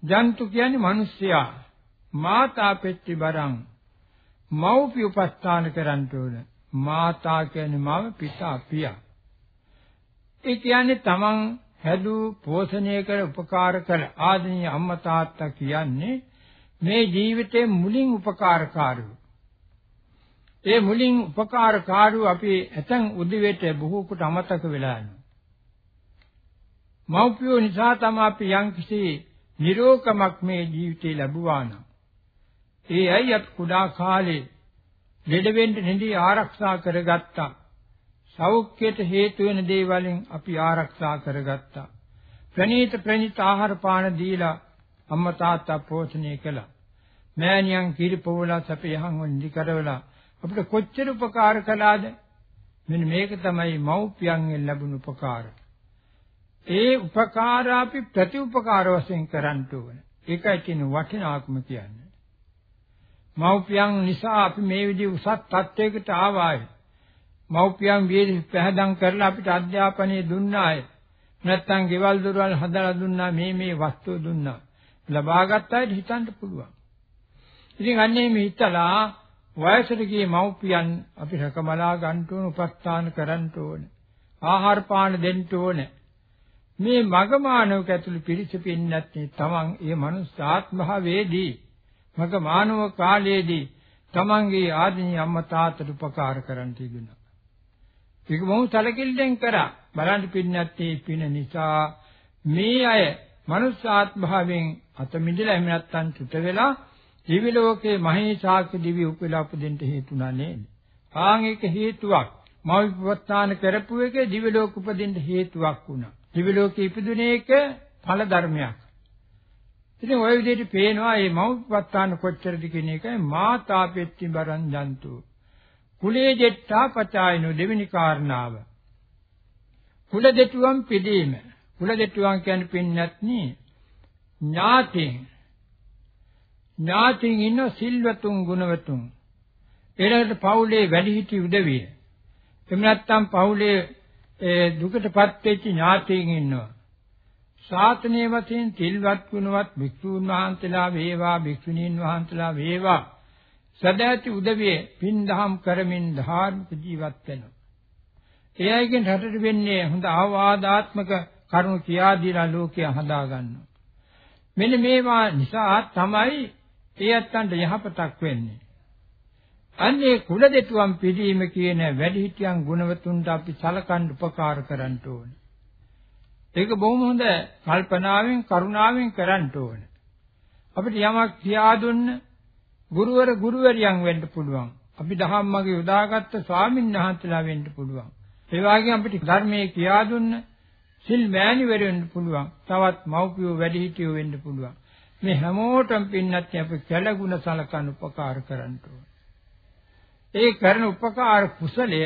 ජන්තු කියන්නේ මිනිස්සයා. මාතා පෙත්ති බරං. මව්පිය උපස්ථාන කරන්න ඕන. මාතා කියන්නේ මව පිතා පියා. ඒ කියන්නේ තමන් හැදූ පෝෂණය කර උපකාර කළ ආදීනීය අම්මා තාත්තා කියන්නේ මේ ජීවිතේ මුලින් උපකාරකාරයෝ. ඒ මුලින් උපකාරකාරයෝ අපි ඇතන් උදිවෙට බොහෝ කොට අමතක වෙලා යනවා. මව්පියෝ නිසා තමයි අපි යම්කිසි නිරෝකමක් මේ ජීවිතේ ලැබුවා නම්. ඒ අය අපි කුඩා කාලේ ලෙඩ වෙන්න නිදි ආරක්ෂා කරගත්තා. සෞඛ්‍යයට හේතු වෙන දේවලින් අපි ආරක්ෂා කරගත්තා. ප්‍රණීත ප්‍රණීත ආහාර පාන දීලා අම්මා තාත්තා පෝෂණය කළා. මෑණියන් කිරිපොවලා සපයහන් වන්දි කරවලා අපිට කොච්චර උපකාර කළාද? මෙන්න මේක තමයි මව්පියන්ගෙන් ලැබුණු උපකාර. ඒ උපකාර අපි ප්‍රතිඋපකාර වශයෙන් කරන්න ඕන. ඒකයි කියන වටිනාකම කියන්නේ. මව්පියන් නිසා අපි මේ විදිහ උසස් තත්වයකට ආවාය. මව්පියන් වීදි පැහැදම් කරලා අපිට අධ්‍යාපනය දුන්නාය. නැත්තම් ගෙවල් දොරවල් හදලා දුන්නා මේ මේ වස්තු දුන්නා. ලබාගත් අයට හිතන්න පුළුවන්. ඉතින් අන්නේ මේ හිතලා වයසට ගියේ මව්පියන් අපි රකමලා ගන්න ඕන උපස්ථාන කරන්න ඕන. ආහාර පාන දෙන්න ඕන. මේ මගමානවක ඇතුළු පිරිස පින්නත් තමන් ඒ මනුස්ස ආත්මභාවයේදී මග මානව කාලයේදී තමන්ගේ ආදිනී අම්මා තාත්තට උපකාර කරන්න තිබුණා. ඒක මොහු සැලකිල්ලෙන් කරා. බලන්න පින්නත් ඒ පින නිසා මේ අය මනුෂ්‍යාත්භාවයෙන් අත මිදලා එහෙම නැත්තම් චුත වෙලා දිවි ලෝකේ මහේශාක දිවි උපලා උපදින්න හේතුණා නේද? ආන් ඒක හේතුවක්. මෞපවත්තාන කරපු එකේ දිවි ලෝක උපදින්න හේතුවක් වුණා. දිවි ලෝකේ ඉපදුනේ එක ඵල ධර්මයක්. ඉතින් ওই විදිහට පේනවා මේ මෞපත්තාන කොච්චරද කියන එකයි මාතා පෙත්ති බරන් ජන්තු. කුලේ ජෙට්ටා පචායනු දෙවෙනි කාරණාව. කුල දෙටුවම් පිළීම. කුල දෙටුවම් කියන්නේ පින්නත්නි ඥාතින්. ඥාතින් ඉන්න සිල්වතුන් ගුණවතුන්. ඊළඟට පවුලේ වැඩිහිටි උදවිය. එහෙම නැත්නම් පවුලේ දුකටපත් වෙච්ච ඥාතීන් ඉන්නවා. ශාසනයේ වශයෙන් තිල්වත් ගුණවත් භික්ෂූන් වහන්සේලා වේවා භික්ෂුණීන් වහන්සේලා වේවා සදාති උදවිය පින්දහම් කරමින් ධාර්මික ජීවත් වෙනවා. ඒ අයගෙන් රටට වෙන්නේ හොඳ ආවාදාත්මක කරුණු කියා දීලා ලෝකය හදා ගන්නවා. මෙන්න මේවා නිසා තමයි ඒ අත්තන්ට යහපතක් වෙන්නේ. අන්නේ කුල දෙතුම් පිළිීම කියන වැඩිහිටියන් ගුණවතුන්ට අපි සලකන් උපකාර කරන්න ඕනේ. ඒක බොහොම හොඳ කල්පනාවෙන් කරුණාවෙන් කරන්න ඕන. අපිට යමක් කියා දුන්න ගුරුවර ගුරුවරියන් වෙන්න පුළුවන්. අපි ධම්මගේ යොදාගත්ත ස්වාමීන් වහන්සේලා වෙන්න පුළුවන්. ඒ වගේම අපිට ධර්මයේ කියා දුන්න සිල් මෑණිවරු වෙන්න පුළුවන්. තවත් මව්පියෝ වැඩිහිටියෝ වෙන්න පුළුවන්. මේ හැමෝටම පින්නත් අපි කැලගුණ සලකන උපකාර කරන්න ඕන. ඒ කරන උපකාර කුසලය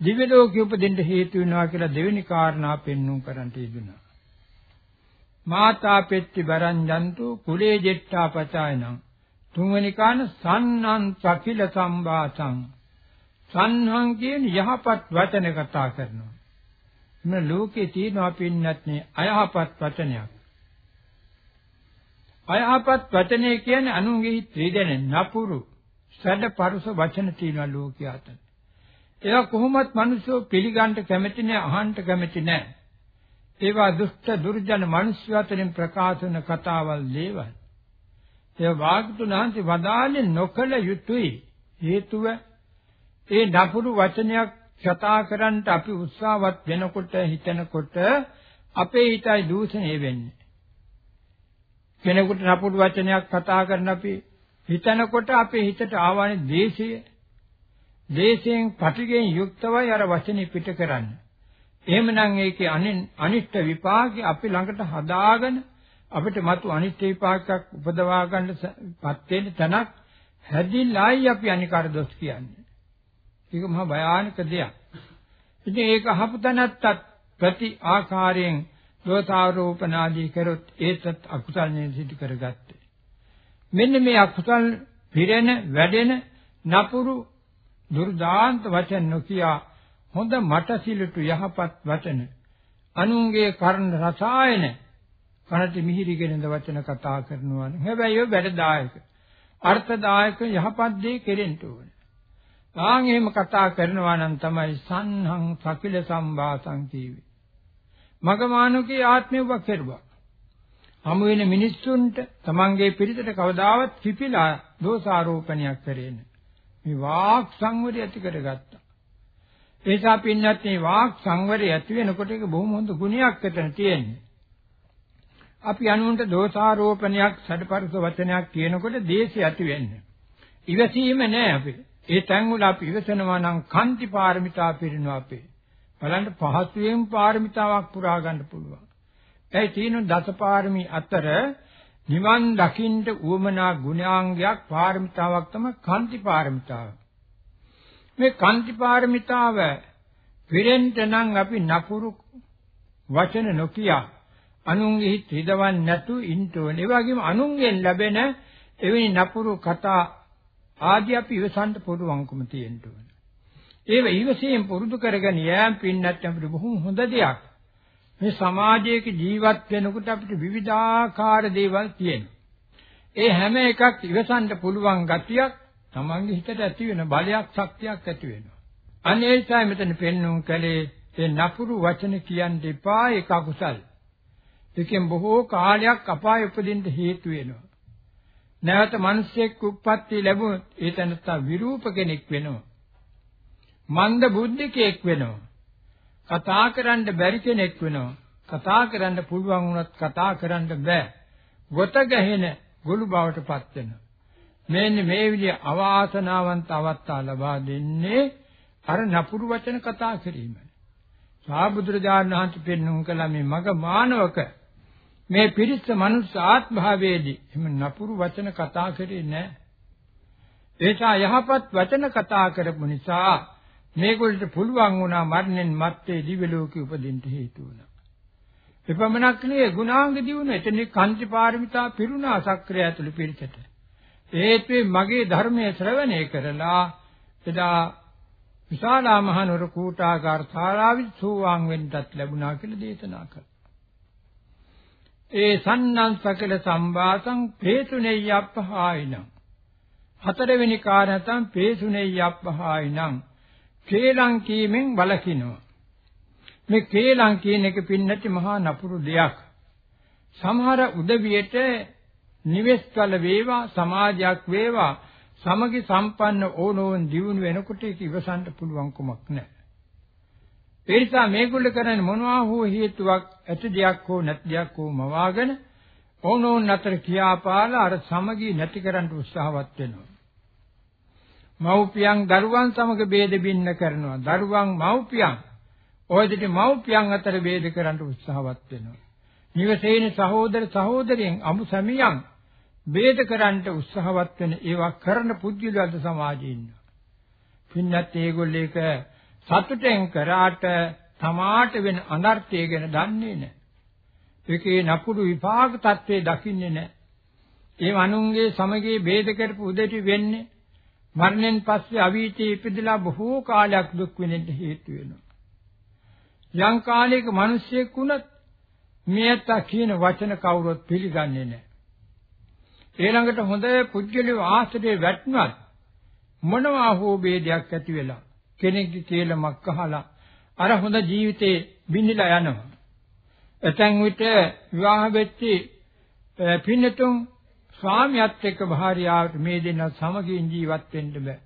දිව්‍ය ලෝකෙ උපදින්න හේතු වෙනවා කියලා දෙවෙනි කාරණා පෙන්වුම් කරන්න යෙදුණා. මාතා පෙත්ති බරංජන්තු කුලේ ජෙට්ටා පචායනං තුන්වෙනි කාණ සන්නං සකිල සම්බාසං සන්හං කියන යහපත් වචන කතා කරනවා. මේ ලෝකේ තියෙනවා පින්නත් නේ අයහපත් වචනයක්. අයහපත් වචනේ කියන්නේ අනුන්ගේ ත්‍රිදෙන නපුරු සැඩ පරුස වචන තියෙනවා ලෝකයේ අතර. ඒවා කොහොමත් මිනිස්සු පිළිගන්න කැමති නෑ අහන්න කැමති නෑ. ඒවා දුෂ්ට දුර්ජන මිනිස්සු අතරින් ප්‍රකාශ වන කතාවල් දේවල්. ඒ වාග්තුනාන්ති වදාන්නේ නොකල යුතුයි. හේතුව ඒ නපුරු වචනයක් කතා කරන්න අපි උත්සාහවත් වෙනකොට හිතනකොට අපේ හිතයි දූෂණය වෙන්නේ. කෙනෙකුට නපුරු වචනයක් කතා කරන අපි හිතනකොට අපේ හිතට ආවනේ දේශය. දේශයෙන් පටිගෙන් යුක්තවයි අර වචනේ පිට කරන්නේ. එහෙමනම් ඒකේ අනිෂ්ට විපාකي අපි ළඟට හදාගෙන අපිට මතු අනිෂ්ට විපාකයක් උපදවා ගන්නපත් වෙන තැනක් හැදිලායි අපි අනිකාර දොස් කියන්නේ. ඒක මහා භයානක දෙයක්. ඉතින් ඒක අහපු තැනත්තත් ප්‍රති ආකාරයෙන් දෝතාරෝපණ ආදී කරොත් ඒත් අකුසල්යෙන් සිදු කරගත්තේ. මෙන්න මේ අකුසල් පිරෙන වැඩෙන නපුරු දුර්දාන්ත වචන නොකියා හොඳ මට සිලුටු යහපත් වචන. අනුන්ගේ කර්ණ රසායන කනට මිහිරිගෙනද වචන කතා කරනවා නේ හැබැයි ඒ වැඩදායක අර්ථදායක යහපත් දේ කෙරෙන්න ඕනේ. ආන් එහෙම කතා කරනවා නම් තමයි සන්හං සකිල සම්බාසං කීවේ. මගමානුකේ ආත්මය වකරුවා හමු වෙන මිනිස්සුන්ට තමන්ගේ පිරිසට කවදාවත් කිපිලා දෝෂාරෝපණයක් කරේන මේ වාක් සංවරය ඇති කරගත්තා ඒසා පින්නත් මේ වාක් සංවරය ඇති වෙනකොට ඒක බොහොම හොඳ ගුණයක් එතන තියෙන්නේ. අපි අනුන්ට දෝෂාරෝපණයක් සඩපරස වචනයක් කියනකොට දේශය ඇති වෙන්නේ. ඉවසීම නෑ අපිට. ඒ තැන් වල අපි ඉවසනවා නම් කාන්ති පාරමිතා පිරිනවා අපේ. බලන්න පහසුවෙන් පාරමිතාවක් පුරා ගන්න පුළුවන්. ඒ තියෙන දසපාරමී අතර නිවන් දකින්න උවමනා ගුණාංගයක් පාරමිතාවක් තමයි කාන්ති පාරමිතාව. මේ කාන්ති පාරමිතාව පිරෙන්න නම් අපි නපුරු වචන නොකිය අනුන්ගේ හිත හිදවන්නේ නැතු ඉන්න ඕනේ. ඒ වගේම අනුන්ගෙන් ලැබෙන එවැනි නපුරු කතා ආදී අපි ඉවසන්න පුළුවන්කම තියෙන්න ඕනේ. ඒව ඉවසීම පුරුදු කරගෙන යෑම පින්නත් අපිට බොහොම හොඳ දෙයක්. මේ සමාජයක ජීවත් වෙනකොට අපිට විවිධාකාර දේවල් තියෙනවා. ඒ හැම එකක් ඉවසන්න පුළුවන් ගතියක් තමන්ගේ හිතට ඇති වෙන බලයක් ශක්තියක් ඇති වෙනවා. අනේ ඒසයි මෙතන පෙන්වුම් කලේ ඒ නපුරු වචන කියන්න එපා ඒක අකුසල්. ඒකෙන් බොහෝ කාලයක් අපාය උපදින්න හේතු වෙනවා. නැවත මිනිසෙක් උප්පත්ති ලැබුණොත් ඒ තැනත්තා විරූප කෙනෙක් වෙනවා. මන්ද බුද්ධිකෙක් වෙනවා. කතා කරන්න බැරි කෙනෙක් වෙනවා. කතා කරන්න පුළුවන් වුණත් කතා කරන්න බෑ. ගොත ගැහෙන ගොළු බවට පත් වෙනවා. මෙන්න මේ විදිහ අවාසනාවන්ත අවස්ථා ලබා දෙන්නේ අර නපුරු වචන කතා කිරීමයි. සාබුදුරජාණන් වහන්සේ පෙන්වුම් කළ මේ මග මානවක මේ පිරිස මනුස්ස ආත්මභාවයේදී එම නපුරු වචන කතා කරේ නැහැ. ඒසා යහපත් වචන කතා කරපු නිසා මේගොල්ලන්ට පුළුවන් වුණා මරණයෙන් මත්තේ දිව්‍ය ලෝකෙ උපදින්න හේතු වුණා. එපමණක් නෙවෙයි ගුණාංග දිනුන එතන කාන්ති පාරමිතා පිරුණා සක්‍රිය ඇතුළු පිරිසට. ඒත්වේ මගේ ධර්මයේ ශ්‍රවණය කරලා එදා විශාලා මහනුවර කූටාගාර ශාලාවේ සෝවාන් වෙන්නත් ලැබුණා කියලා දේශනා කළා. ඒ සන්නං සකල සම්බාසං පේසුනේයප්පහායිනං හතරවෙනි කාරණතම් පේසුනේයප්පහායිනං කේලං කීමෙන් බලකිනවා මේ කේලං කියන එක පින්නති මහා නපුරු දෙයක් සමහර උදවියට නිවෙස්කල වේවා සමාජයක් වේවා සමගි සම්පන්න ඕනෝන් දියුණු වෙනකොට ඒක ඉවසන්න පුළුවන් කමක් නැහැ. ඒ නිසා මේගොල්ලෝ කරන්නේ මොනවා හෝ හේතුවක් ඇති දෙයක් හෝ නැති දෙයක් හෝ මවාගෙන ඕනෝන් අතර කියාපාලා අර සමගි නැති කරන්න උත්සාහවත් වෙනවා. මව්පියන් දරුවන් සමග ભેද බින්න කරනවා. දරුවන් මව්පියන් ඔයදිට මව්පියන් අතර ભેද කරන්න උත්සාහවත් වෙනවා. නිවසේන සහෝදර සහෝදරයන් අමු සැමියන් ભેද කරන්න උත්සාහවත් වෙන ඒවා කරන පුද්ගලයන් අද සමාජයේ ඉන්නවා. පින්නත් ඒගොල්ලෝ ඒක සතුටෙන් කරාට තමාට වෙන අනර්ථය ගැන දන්නේ නැහැ. ඒකේ නපුරු විපාක தත්ත්වේ දකින්නේ නැහැ. ඒ වනුන්ගේ සමගයේ ભેද කරපු උදටි වෙන්නේ මරණයෙන් පස්සේ අවීචේ ඉපදලා බොහෝ කාලයක් දුක් විඳින්න හේතු වෙනවා. යම් කාලයක මිනිස්සෙක් වුණත් මෙයත් කියන වචන කවුරුත් පිළිගන්නේ නැහැ. ඊළඟට හොඳ පුජ්‍යලිය ආශ්‍රයේ වැටුණත් මොනවා හෝ ભેදයක් ඇති වෙලා කෙනෙක්ගේ කේලමක් අහලා අර හොඳ ජීවිතේ බිඳිලා යනවා. එතෙන් විට විවාහ වෙච්ච පින්නතුන් ස්වාමියාත් එක්ක භාර්යාවට මේ දෙන්න සමගින් ජීවත් වෙන්න බෑ.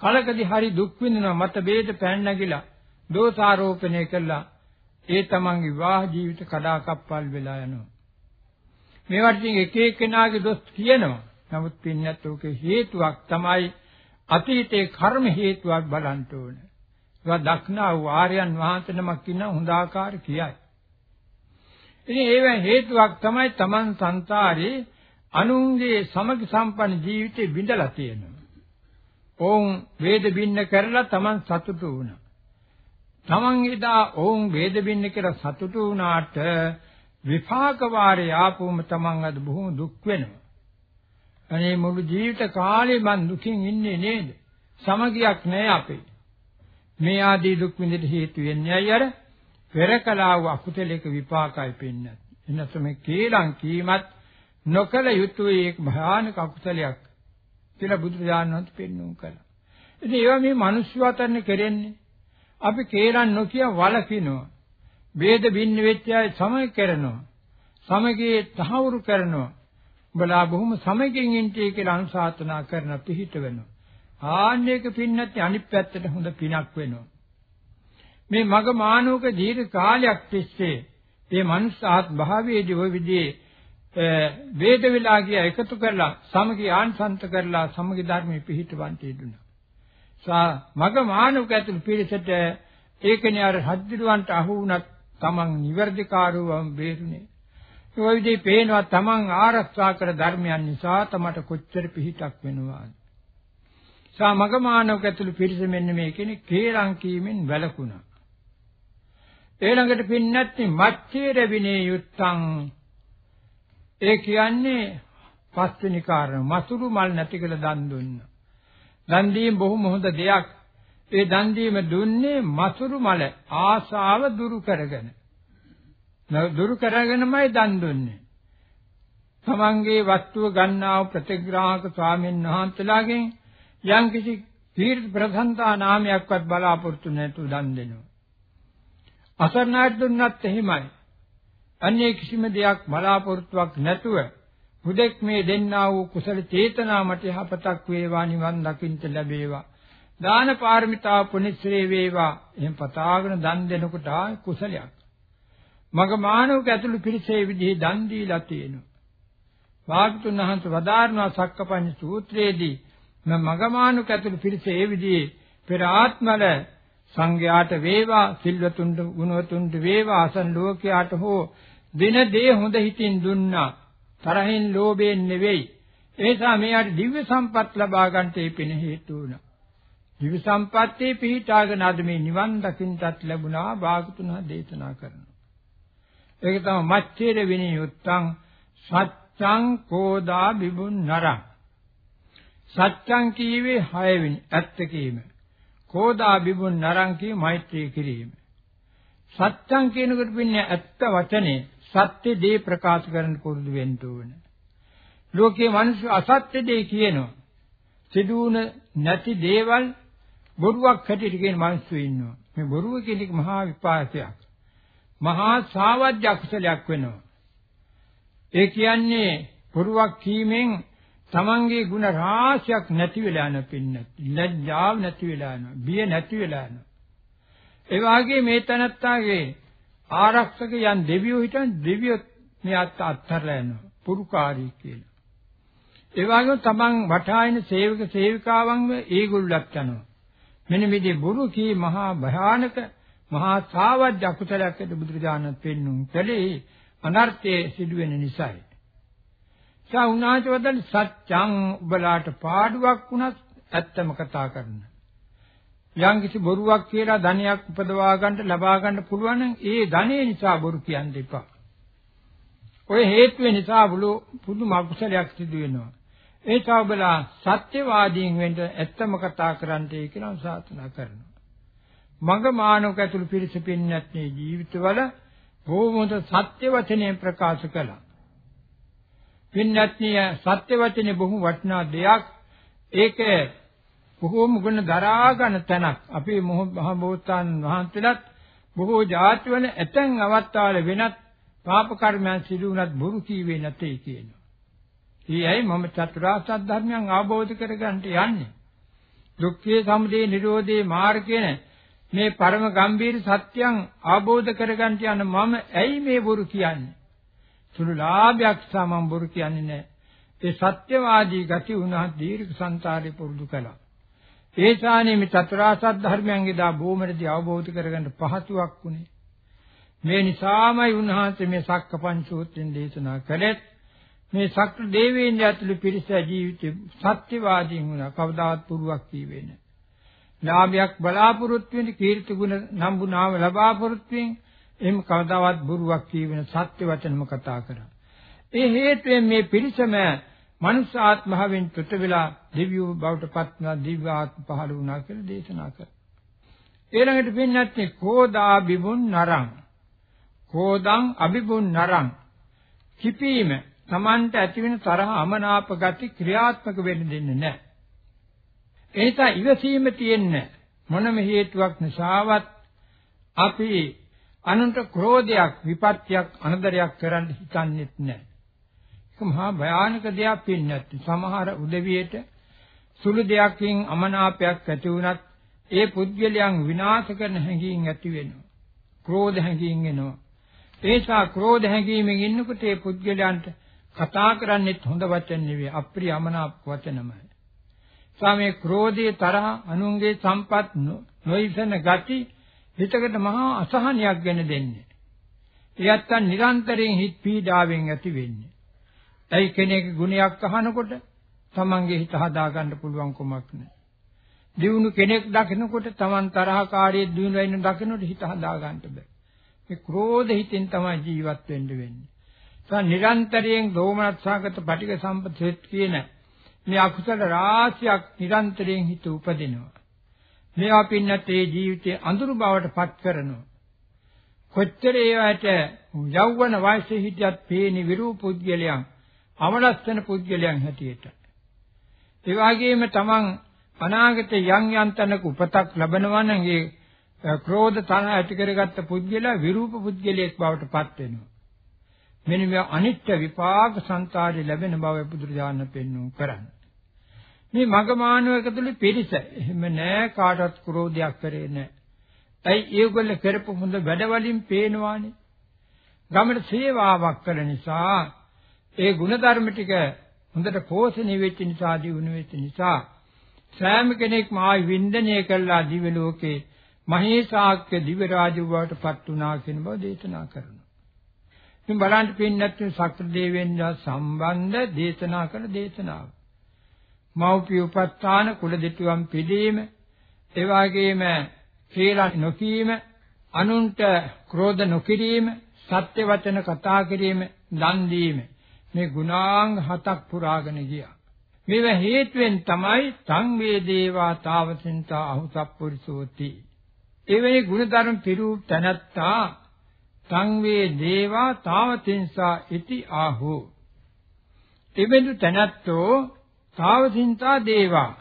කලකදී හරි දුක් විඳිනවා මත ભેද පැන නැගිලා දෝෂාරෝපණය කළා. ඒ තමන්ගේ විවාහ ජීවිත කඩාකප්පල් වෙලා යනවා. මේවට ඉතින් එක එක්කෙනාගේ දොස් කියනවා. නමුත් පින්නත් උකේ හේතුවක් තමයි අතීතේ කර්ම හේතුවක් බලන්න ඕනේ. ඒවා දක්නා වූ ආර්යයන් වහන්සේ නමක් ඉන්න හොඳ ආකාර කියයි. ඉතින් ඒව හේතුවක් තමයි Taman සංසාරේ අනුන්ගේ සමග සම්පන්න ජීවිතේ බිඳලා තියෙනවා. ඔවුන් වේද බින්න කරලා Taman සතුටු වුණා. Taman එදා ඔවුන් වේද බින්න කියලා සතුටු වුණාට විපාක වාරේ ආපුවම Taman අද බොහොම දුක් වෙනවා. අනේ මුළු ජීවිත කාලේ මං දුකින් ඉන්නේ නේද? සමගියක් නෑ අපේ. මේ ආදී දුක් විඳිට හේතු වෙන්නේ අය අර පෙර කලාව අකුසලයක විපාකයි පෙන්නත්. එනස මේ කේලම් කීමත් නොකල යුතුයි ඒක භයානක අකුසලයක් කියලා බුදුරජාණන් වහන්සේ පෙන්වුම් කළා. ඉතින් ඒවා මේ මිනිස්සු අතරනේ කරන්නේ. අපි කේරන් නොකිය වලකිනවා. වේද බින්න වෙච්චය සමය කරනවා. සමගියේ තහවුරු කරනවා. උඹලා බොහොම සමගින් ඉන්නේ කියලා අනුශාසනා කරන පිහිට වෙනවා. ආන්නේක පින්නත් අනිත් පැත්තට හොඳ පිනක් වෙනවා. මේ මග මානෝක දීර්ඝ කාලයක් තිස්සේ මේ මනුෂ්‍ය ආත්භාවයේදී ඔය විදිහේ වේද විලා කිය එකතු කරලා සමගි ආංශන්ත කරලා සමගි ධර්මයේ පිහිටවන්ට යෙදුණා. සා මග මානවක ඇතුළු පිරිසට ඒකනේ අර හද්දිරුවන්ට අහු වුණත් තමන් නිවැරදිකාරවම බේරුනේ. ඒ විදිහේ පේනවා තමන් ආරක්ෂා කර ධර්මයන් නිසා තමට කොච්චර පිහිටක් වෙනවාද. සා මග මානවක ඇතුළු පිරිස මෙන්න මේ කෙනෙක් කේරම් කීමෙන් වැළකුණා. ඊළඟට පින්නත් මච්චේර විනේ යුත්තං ඒ කියන්නේ පස්වෙනි කාරණා මසුරු මල් නැති කියලා දන් දුන්නා. දන් දීම බොහොම හොඳ දෙයක්. ඒ දන් දීම දුන්නේ මසුරු මල ආසාව දුරු කරගෙන. දුරු කරගෙනමයි දන් දුන්නේ. තමන්ගේ වස්තුව ගන්නා වූ ප්‍රතිග්‍රාහක ස්වාමීන් වහන්සේලාගෙන් යම්කිසි කීර්ති ප්‍රසන්තා නාමයක්වත් බලාපොරොත්තු නැතුව දන් දෙනවා. අසරණාට දුන්නත් එහෙමයි. අන්නේ කිසිම දෙයක් බලාපොරොත්තුවක් නැතුව හුදෙක් මේ දෙන්නා වූ කුසල චේතනා මත යහපතක් වේවා නිවන් දකින්ට ලැබේවා. දාන පාරමිතා පුනිශ්‍රේ වේවා. එහෙන් පතාගෙන දන් දෙනකොට ආ කුසලයක්. මග මානවක ඇතුළු පිරිසේ විදිහේ දන් දීලා තියෙනවා. වාග්තුන් වහන්සේ වදාරනවා සක්කපඤ්ඤ සූත්‍රයේදී මග මානවක ඇතුළු පිරිසේ ඒ විදිහේ පෙර ආත්මවල සංඝයාට වේවා සිල්වතුන්ට ගුණවතුන්ට වේවා අසන් ලෝකයාට හෝ දින දේ හොඳ හිතින් දුන්නා. තරහින් ලෝභයෙන් නෙවෙයි. ඒසා මෙයාට දිව්‍ය සම්පත් ලබා ගන්නට ඒ පින හේතු වුණා. දිව්‍ය සම්පත්තේ පිහිටාගෙන අද මේ නිවන් දකින්නටත් ලැබුණා භාගතුනා දේශනා කරනවා. ඒක තමයි මච්චේර විනියුත්තං සත්‍යං කෝදා බිබුන් නරං. සත්‍යං කීවේ 6 වෙනි ඇත්ත කීම. කෝදා බිබුන් නරංකී මෛත්‍රී කිරීම. සත්‍යං කියනකොට පින්නේ ඇත්ත වචනේ. සත්‍ය දේ ප්‍රකාශ කරන්න පුරුදු වෙන්න ඕන. ලෝකයේ මිනිස්සු අසත්‍ය දේ කියනවා. සිදුවුන නැති දේවල් බොරුවක් හැටියට කියන මිනිස්සු ඉන්නවා. මේ බොරුව කියන එක මහා විපාකයක්. මහා සාවජ්‍ය අකුසලයක් වෙනවා. ඒ කියන්නේ බොරුවක් කීමෙන් තමන්ගේ ಗುಣ රාශියක් නැති වෙලා යන පින්නත් ලැජ්ජාව නැති වෙලා යන බිය නැති වෙලා යන ඒ වාගේ මේ තනත්තාගේ ආරක්ෂක යන් දෙවියෝ හිටන් දෙවියෝ මෙයාත් අත්හැරලා යනවා පුරුකාරී කියලා ඒ වගේම තමන් වටායින සේවක සේවිකාවන්ව ඒගොල්ලත් යනවා මෙන්න මේ බුරු කී මහා භයානක මහා සාවජ්‍ය අකුසලයක් ඇද බුදුරජාණන් පෙන්වුම් කළේ අනර්ථයේ සිදුවෙන නිසායි. සා උනාචවදන් සත්‍යං උබලාට පාඩුවක් වුණත් ඇත්තම කතා කරන්න. යම් කිසි බොරුවක් කියලා ධනයක් උපදවා ගන්න ලබා ගන්න පුළුවන් නම් ඒ ධනෙ නිසා බොරු කියන්න එපා. ඔය හේතුව නිසා බුළු පුදුම අකුසලයක් සිදු වෙනවා. ඒ තවබලා සත්‍යවාදීන් වෙන්න ඇත්තම කතා කරන්නයි කියලා සාසනා කරනවා. මඟ මානවක ඇතුළු පිරිස පින්නත්නේ ජීවිතවල බොහොමද සත්‍ය වචනය ප්‍රකාශ කළා. පින්නත්නිය සත්‍ය වචනේ බොහොම වටිනා දෙයක්. ඒක බොහෝම ගුණ දරා ගන්න තැනක්. අපේ මහ බෝසතාන් වහන්සේලාත් බොහෝ જાතිවල ඇතැන් අවස්ථාවල වෙනත් පාප කර්මයන් සිදු වුණත් බොරු කීවේ නැtei කියනවා. ඊයයි මම චතුරාර්ය සත්‍ය ධර්මයන් අවබෝධ කරගන්නට යන්නේ. දුක්ඛේ සමුදය නිරෝධේ මාර්ගයෙන් මේ පරම ගම්බීර සත්‍යයන් අවබෝධ කරගන්න යන මම ඇයි මේ බොරු කියන්නේ? සුළු ලාභයක් සමම් බොරු කියන්නේ නැහැ. ඒ සත්‍යවාදී ගති වුණා දීර්ඝ සංසාරේ පුරුදු කළා. ඒ ඡානේ මේ චතුරාර්ය සත්‍ය ධර්මයන්ගේ දා බොමරදී අවබෝධ කරගන්න පහසුවක් වුණේ. මේ නිසාමයි උන්වහන්සේ මේ සක්කපංචෝත්‍රෙන් දේශනා කළේ. මේ සක්‍ර දේවීන් ඇතුළු පිරිස ජීවිතේ සත්‍යවාදීන් වුණා. කවදාවත් පුරුවක් කීවේ නැහැ. ලාභයක් බලාපොරොත්තු වෙන කීර්ති ගුණ නම්බු නාම ලබාපොරොත්තු වෙන එහෙම කවදාවත් බොරුවක් කියවෙන සත්‍ය වචනම කතා කරා. ඒ හේතුවෙන් මේ පිරිසම මනුෂ්‍ය ආත්මභාවයෙන් තුත වෙලා දිව්‍ය බවට පත් වුණා දිව්‍ය ආත්ම පහළ වුණා කියලා දේශනා කරා. ඊළඟට පින්නත් කෝදා බිබුන් නරං කෝදං අබිබුන් නරං කිපීම Tamanට ඇතිවෙන තරහ අමනාප ගති ක්‍රියාත්මක වෙන්න දෙන්නේ නැහැ. ඒ නිසා ඉවසීම තියෙන්න මොනම හේතුවක් නිසාවත් අපි අනන්ත ක්‍රෝධයක් විපත්‍යක් අනදරයක් කරන්න හිතන්නේත් නැහැ. ඒක මහා භයානක දෙයක් පින්නත් සමහර උදවියට සුළු දෙයකින් අමනාපයක් ඇති වුණත් ඒ පුද්ගලයන් විනාශ කරන හැඟීම් ඇති වෙනවා. ක්‍රෝධ හැඟීම් එනවා. ඒසා ක්‍රෝධ හැඟීමෙන් ඉන්නකොට ඒ පුද්ගලයන්ට කතා කරන්නේත් හොඳ වචන නෙවෙයි අප්‍රිය අමනාප වචනමයි. සාමේ ක්‍රෝධයේ තරහ අනුන්ගේ සම්පත් නොයිසන ගති හිතකට මහා අසහනයක් ගෙන දෙන්නේ. එයත්තන් නිරන්තරයෙන් හිත පීඩාවෙන් ඇති වෙන්නේ. ඇයි කෙනෙක් ගුණයක් අහනකොට තමන්ගේ හිත හදා ගන්න පුළුවන් කමක් නැහැ. දිනු කෙනෙක් දකිනකොට තමන් තරහකාරී දිනු වෙන දකිනකොට හිත හදා ගන්න බෑ. මේ ක්‍රෝධ හිතෙන් තමයි ජීවත් වෙන්න වෙන්නේ. ඒ නිරන්තරයෙන් දෝමනස්සාගත පටික සම්පතෙත් කියන මේ අකුසල රාශියක් නිරන්තරයෙන් හිත උපදිනවා. මේවා පින්නත් ඒ ජීවිතයේ අඳුරු බවට පත් කරනවා. කොච්චර ඒවට යෞවන වයසේ හිටියත් පේනි විරූප පුද්ගලයන් අවලස්සන පුද්ගලයන් හැටියට. ඒ වගේම තමන් අනාගත යම් යම් තැනක උපතක් ලබනවා නම් ඒ ක්‍රෝධ තන ඇති කරගත්ත පුද්ගලයා විරූප පුද්ගලයෙක් බවට පත් වෙනවා. මෙන්න මේ අනිත්‍ය විපාක සංසාරේ ලැබෙන බව බුදුරජාණන් පෙන්වු කරන්නේ. මේ මගමානුවක තුල පිරිස එහෙම නෑ කාටවත් ක්‍රෝධයක් කරේ නෑ. ඇයි ඒගොල්ල කරපු හොඳ වැඩවලින් පේනවානේ. ගමට සේවාවක් කළ නිසා ඒ ಗುಣධර්ම ටික හොඳට පෝෂණය වෙච්ච නිසා දිනු වෙච්ච නිසා සෑම කෙනෙක්ම ආයි වින්දනය කළා දිව්‍ය ලෝකේ මහේසාක්‍ය දිව්‍ය රාජු බවට පත් වුණා කියන බව දේශනා කරනවා. ඉතින් බලන්න පින්නත් සක්‍ර දෙවියන් සම්බන්ධ දේශනා කරන දේශනාව. මෞපිය උපස්ථාන කුල දෙතුන් පිළීම ඒ වගේම කියලා නොකීම අනුන්ට ක්‍රෝධ නොකිරීම සත්‍ය වචන කතා කිරීම දන් දීම මේ ගුණාංග හතක් පුරාගෙන ගියා. මේව හේතුවෙන් තමයි තං වේදේවා තාවසින්තා අහුසප්පුරිසෝති. එවැනි ගුණධර්ම පිරූ තැනැත්තා තං වේදේවා තාවතින්සා ඉති ආහෝ. එවැනි තැනැත්තෝ තාවසින්තා දේවා.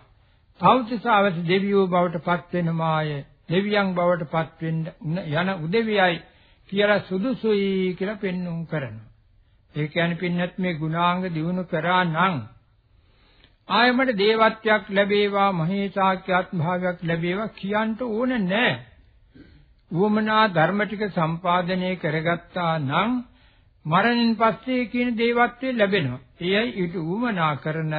තෞතිසාවස දෙවියෝ බවට පත් වෙනමාය දෙවියන් බවට පත් වෙන්න යන උදවියයි කියලා සුදුසුයි කියලා පෙන්눔 කරනවා. ඒ කියන්නේ පින්නත් මේ ගුණාංග දිනු කරා නම් ආයමට දේවත්වයක් ලැබේවා මහේසාක්‍යත් භාවයක් ලැබේවා කියන්න ඕන නැහැ. උවමනා ධර්ම ටික සම්පාදනය කරගත්තා නම් මරණින් පස්සේ කියන දේවත්වය ලැබෙනවා. එයයි ඊට උවමනා කරන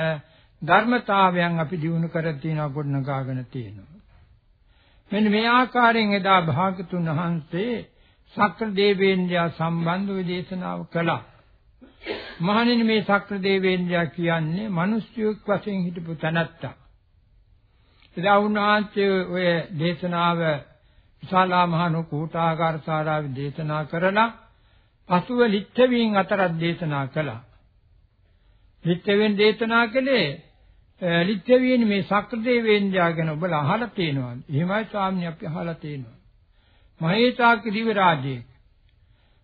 ධර්මතාවයන් අපි දිනු කර තියෙනවා ගොඩනගාගෙන තියෙනවා. මෙන්න මේ ආකාරයෙන් එදා භාගතුන් වහන්සේ සක්‍ර දේවේන්ද්‍රයා සම්බන්ධව දේශනාව කළා. මහණෙනි මේ සක්‍ර දේවේන්ද්‍රයා කියන්නේ මිනිස්යෙක් වශයෙන් හිටපු තැනැත්තා. එදා උන්වහන්සේ ඔය දේශනාව විශාලා මහණු කූටාගාර සාරාවේ දේශනා කරලා පසුව ලිච්ඡවීන් අතරක් දේශනා කළා. ලිච්ඡවීන් දේශනා කළේ ලිච්ඡවීන් මේ සක්‍රදේවේන්ද්‍රයා ගැන ඔබලා අහලා තියෙනවා. එහෙමයි ස්වාමීන් අපි අහලා තියෙනවා. මහේසාක දිව රාජ්‍යයේ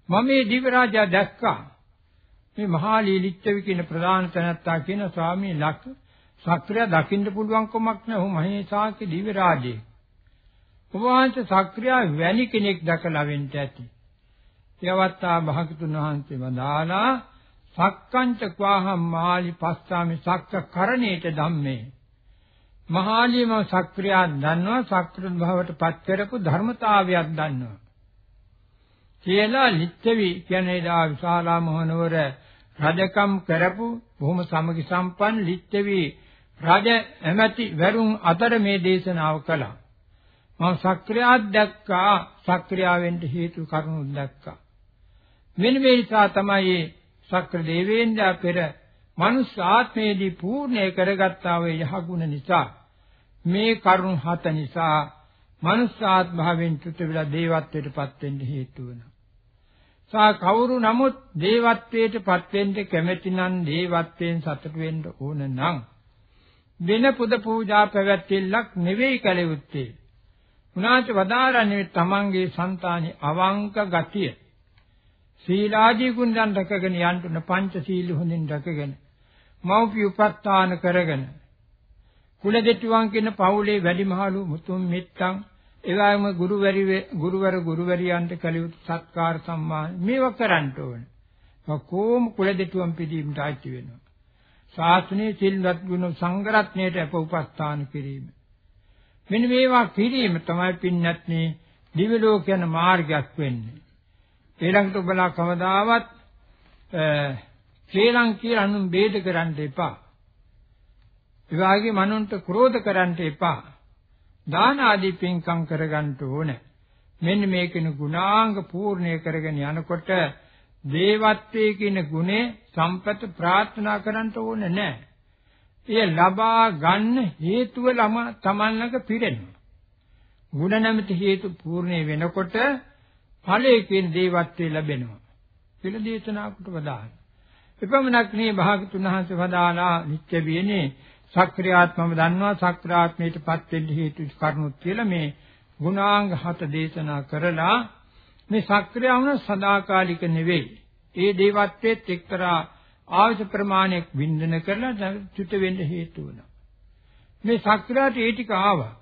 මම මේ දිව රාජයා දැක්කා. මේ මහා ලීලිච්ඡවි කියන ප්‍රධාන තැනත්තා කියන ස්වාමීන් ලක් සක්‍රිය දකින්න පුළුවන් කමක් නැහැ. ඔහු මහේසාක දිව රාජ්‍යයේ. ඔබ වහන්සේ සක්‍රිය වැනි කෙනෙක් දැකලා වෙන්න ඇති. යවත්තා භාගතුන් වහන්සේ වදාලා සක්කංච ක්වාහම් මාලි පස්සාමි සක්ක කරණේට ධම්මේ මහාලියම සක්‍රියා දන්නවා සක්‍ර භාවයට පත් කරපු ධර්මතාවයක් දන්නවා කියලා ලිච්ඡවි කියන්නේ දා විශාලා මොහනවර රජකම් කරපු බොහොම සමගි සම්පන්න ලිච්ඡවි රජ ඇමැති වරුන් අතර මේ දේශනාව කළා මම සක්‍රියාවක් දැක්කා සක්‍රියාවෙන්ට හේතු කරුණු දැක්කා මෙන්න මේ නිසා තමයි සක්‍ර දේවේන්ද්‍රා පෙර මනුස්ස ආත්මයේදී පූර්ණේ කරගත්තා වූ යහගුණ නිසා මේ කරුණ හත නිසා මනුස්ස ආත්භාවයෙන් චුත වෙලා දේවත්වයට පත් වෙන්න හේතු වෙනවා. සා කවුරු නමුත් දේවත්වයට පත් වෙන්න කැමැති නම් දේවත්වයෙන් සතුට වෙන්න ඕන නම් වෙන පුද පූජා පැවැත්විල්ලක් නෙවෙයි කලෙවුත්තේ. උනාච වදාරන්නේ තමන්ගේ సంతානි අවංක ගතිය. සීලාදී ගුණයන් රැකගෙන යන්න උන පංච සීල හොඳින් රැකගෙන මෞපිය උපස්ථාන කරගෙන කුල දෙටුවන් කියන පවුලේ වැඩිමහලු මුතුන් මිත්තන් එවාම ගුරුවරි ගුරුවර ගුරුවරියන්ට කළ යුතු සත්කාර සම්මාන මේවා කරන්න ඕන. කොහොම කුල දෙතුම් පිළීමට ආච්චි වෙනවා. ශාසනයේ සිල්වත් ගුණ සංගරත්නයට අප උපස්ථාන කිරීම. මෙන්න මේවා කිරීම තමයි පින්වත්නි දිව්‍ය ලෝක යන මාර්ගයක් වෙන්නේ. ඊළඟට ඔබලා කවදාවත් ශ්‍රේලං කියලා අනුන් බේද කරන්න එපා. ඒ වගේ මනුන්ට ක්‍රෝධ කරන්න එපා. දාන ආදී පින්කම් කරගන්න ඕනේ. මෙන්න මේකින ගුණාංග පූර්ණය කරගෙන යනකොට දේවත්වයේ කියන ගුණේ සම්පත ප්‍රාර්ථනා කරන්න ඕනේ නැහැ. එය ලබා ගන්න හේතුව ළම තමන්ලක පිරෙනවා. ගුණ නැමැති හේතු පූර්ණේ වෙනකොට ඵලයේ කියන දේවත්වය ලැබෙනවා. කියලා දේශනා කොට වදාහන. එපමණක් නේ භාගතුන් වහන්සේ වදාලා නිත්‍ය වියනේ සක්‍රියාත්මම දන්නවා සක්‍රියාත්මයටපත් වෙන්න හේතු කරුණුත් කියලා මේ ගුණාංග හත දේශනා කරලා මේ සක්‍රිය වුණ සදාකාලික නෙවෙයි. ඒ දේවත්වයේත් එක්තරා ආයත ප්‍රමාණයක් වින්දන කරලා චුත වෙන්න හේතු වෙනවා. මේ සක්‍රියාට ඒ ටික ආවා.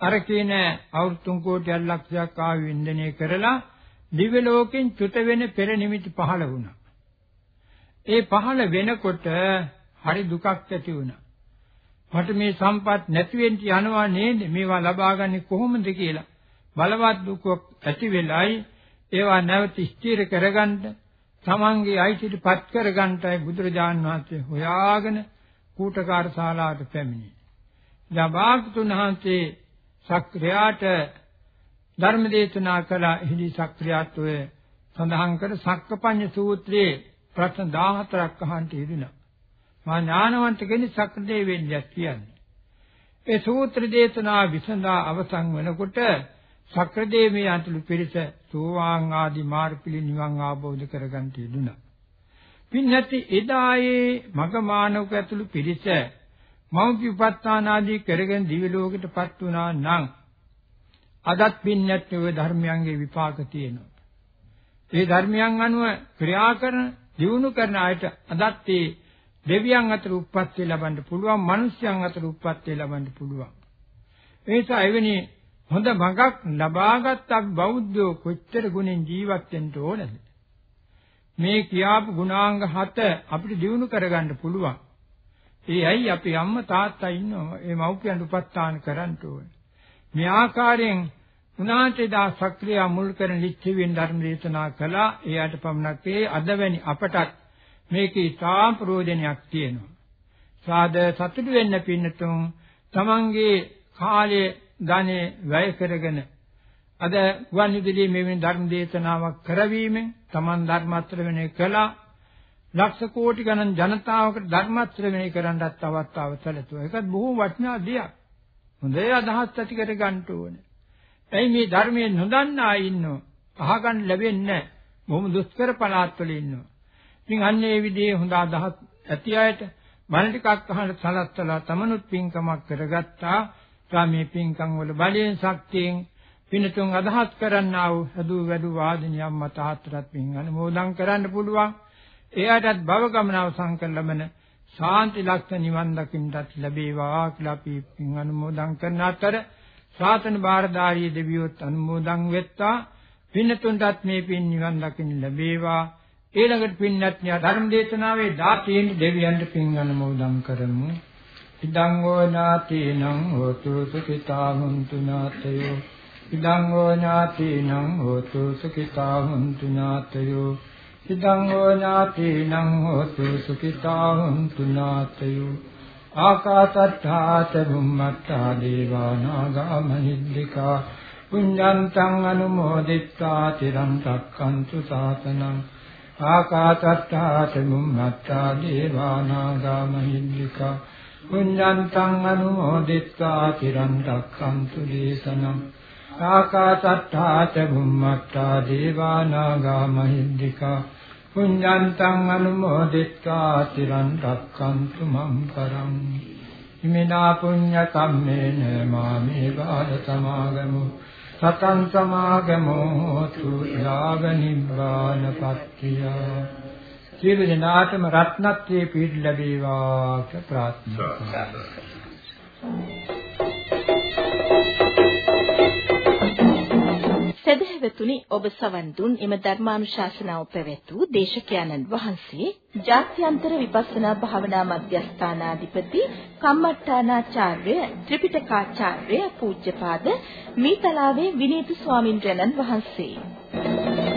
අර කියන අවුරුදු 3 කෝටියක් ලක්ෂයක් ආවි වින්දනය කරලා දිව්‍ය ලෝකෙන් චුත වෙන පෙර නිමිති පහළ වුණා. ඒ පහළ වෙනකොට හරි දුකක් ඇති වුණා. මට මේ සම්පත් නැති වෙන්න යනවා නේද? මේවා ලබාගන්නේ කොහොමද කියලා බලවත් දුකක් ඇති වෙලයි ඒවා නැවත ස්ථිර කරගන්න තමන්ගේ අයිතිටපත් කරගන්නයි බුදුරජාන් වහන්සේ හොයාගෙන කූටකාර ශාලාවට පැමිණි. දබාගතුන් වහන්සේ සක්‍රියාට ධර්ම දේශනා කළ එහිදී සක්‍රියාත්වය සඳහන් කර සක්කපඤ්ඤ සූත්‍රයේ ප්‍රශ්න 14ක් අහන්න ඉදිනා. මා ඥානවන්ත කෙනෙක් සක්‍රදේ වෙන්නේ කියන්නේ. ඒ සූත්‍ර දේශනා විසඳා අවසන් වෙනකොට සක්‍රදේවී අන්තුළු පිරිස සෝවාන් ආදී මාර්ගපිලි නිවන් ආબોධ කරගන්න යෙදුණා. පින්නැති එදායේ මගමානවක ඇතුළු පිරිස මෞපිය උපස්ථාන ආදී කරගෙන දිව්‍ය ලෝකෙටපත් වුණා නම් අදත් පින්නැති ඔය ධර්මයන්ගේ විපාක තියෙනවා. ඒ ධර්මයන් අනුව ක්‍රියා කරන, දියුණු කරන අයට අදත් ඒ දෙවියන් අතර උප්පත්තිය ලබන්න පුළුවන්, මිනිස්යන් අතර උප්පත්තිය ලබන්න පුළුවන්. ඒ නිසා එවැනි හොඳ මඟක් ලබාගත් අපි බෞද්ධයෝ කොච්චර ගුණෙන් ජීවත් වෙන්න ඕනද? මේ කියාපු ගුණාංග හත අපිට දිනු කරගන්න පුළුවන්. ඒ ඇයි අපි අම්මා තාත්තා ඉන්නවා ඒ මව්පියන් උපස්ථාන කරන්න ඕනේ. මේ ආකාරයෙන් උනාට දා සක්‍රිය මුල් කරන ලිච්ඡවින් ධර්ම දේශනා කළා. එයාට පමණක් ඒ අදවැනි අපටත් මේකේ ඉතාම ප්‍රයෝජනයක් තියෙනවා. සාද සතුටු වෙන්න පින්නතුන් තමන්ගේ කාලය ධනෙ වැය කරගෙන අද ගුවන් විදුලියේ මෙවැනි ධර්ම දේශනාවක් කරවීමෙන් Taman ධර්ම ශ්‍රවණය කළා ලක්ෂ කෝටි ගණන් ජනතාවකට ධර්ම ශ්‍රවණය කරන්නත් අවස්ථාව සැලසුවා. ඒකත් බොහෝ වටිනා දෙයක්. හොඳේ අදහස් ඇති කර ගන්න ඕනේ. එයි මේ ධර්මයේ නොදන්නා ඉන්නෝ අහගන්න ලැබෙන්නේ නැහැ. බොහොම දුෂ්කර පළාත්වල ඉන්නවා. ඉතින් අන්න ඒ විදිහේ හොඳ අදහස් ඇති අයට මන ටිකක් අහන්න සලස්සලා තමනුත් පින්කමක් කරගත්තා. මේ පින්කම් වල බලයෙන් ශක්තියෙන් පිනතුන් අදහස් කරන්නා වූ හදු වැඩු වාදිනියම් මත හතරත් පින් අනුමෝදන් කරන්න පුළුවන්. එයාටත් භව ගමන අවසන් කර ලබන ශාන්ති ලක්ෂණ නිවන් දකින්නට ලැබේවා කියලා අපි පින් අනුමෝදන් කරන අතර ශාසන බාරදාරී දෙවියොත් අනුමෝදන් වෙත්තා පින්නතුන්ටත් මේ පින් නිවන් දකින්න ලැබේවා ඊළඟට පින්නත් ධර්ම දේශනාවේ දාතීන් දෙවියන්ට පින් අනුමෝදන් කරමු. ඉදං ඕනාතීනං හෝතු සුඛිතා හුන්තු නාතයෝ ඉදං ඕනාතීනං හෝතු සුඛිතා හුන්තු නාතයෝ ඉදං ඕනාතීනං හෝතු සුඛිතා හුන්තු නාතයෝ ආකාසත්තාච බුම්මත්තා දේවානාගා මහිද්దికා. පුඤ්ඤන්තං අනුමෝදිත්වා තිරං රක්ඛන්තු සාසනං. ආකාසත්තාච බුම්මත්තා දේවානාගා මහිද්దికා පුඤ්ඤන්තං අනුමෝදිත්වා චිරන් රක්ඛන්තු දේශනම් ආකාසත්තාච බුම්මත්තා දේවානාගා මහිද්దికා පුඤ්ඤන්තං අනුමෝදිත්වා චිරන් රක්ඛන්තු මම් කරම් හිමිනා පුඤ්ඤ කම්මේන මාමේ වාද සමාගමෝ සතං සමාගමෝ තු යාව නිබ්බාන පත්තිය සියලු දෙනාටම රත්නත්‍රයේ පිහිට ලැබේවා කියලා ප්‍රාර්ථනා කරනවා.
සදහැවතුනි ඔබ සවන් දුන්. එම ධර්මානුශාසනාව පැවැත්වූ දේශකයන්න් වහන්සේ ජාත්‍යන්තර විපස්සනා භාවනා මධ්‍යස්ථානාධිපති කම්මට්ටානාචාර්ය ත්‍රිපිටකාචාර්ය පූජ්‍යපාද මීතලාවේ විනීත ස්වාමින්ද්‍රයන්න් වහන්සේ.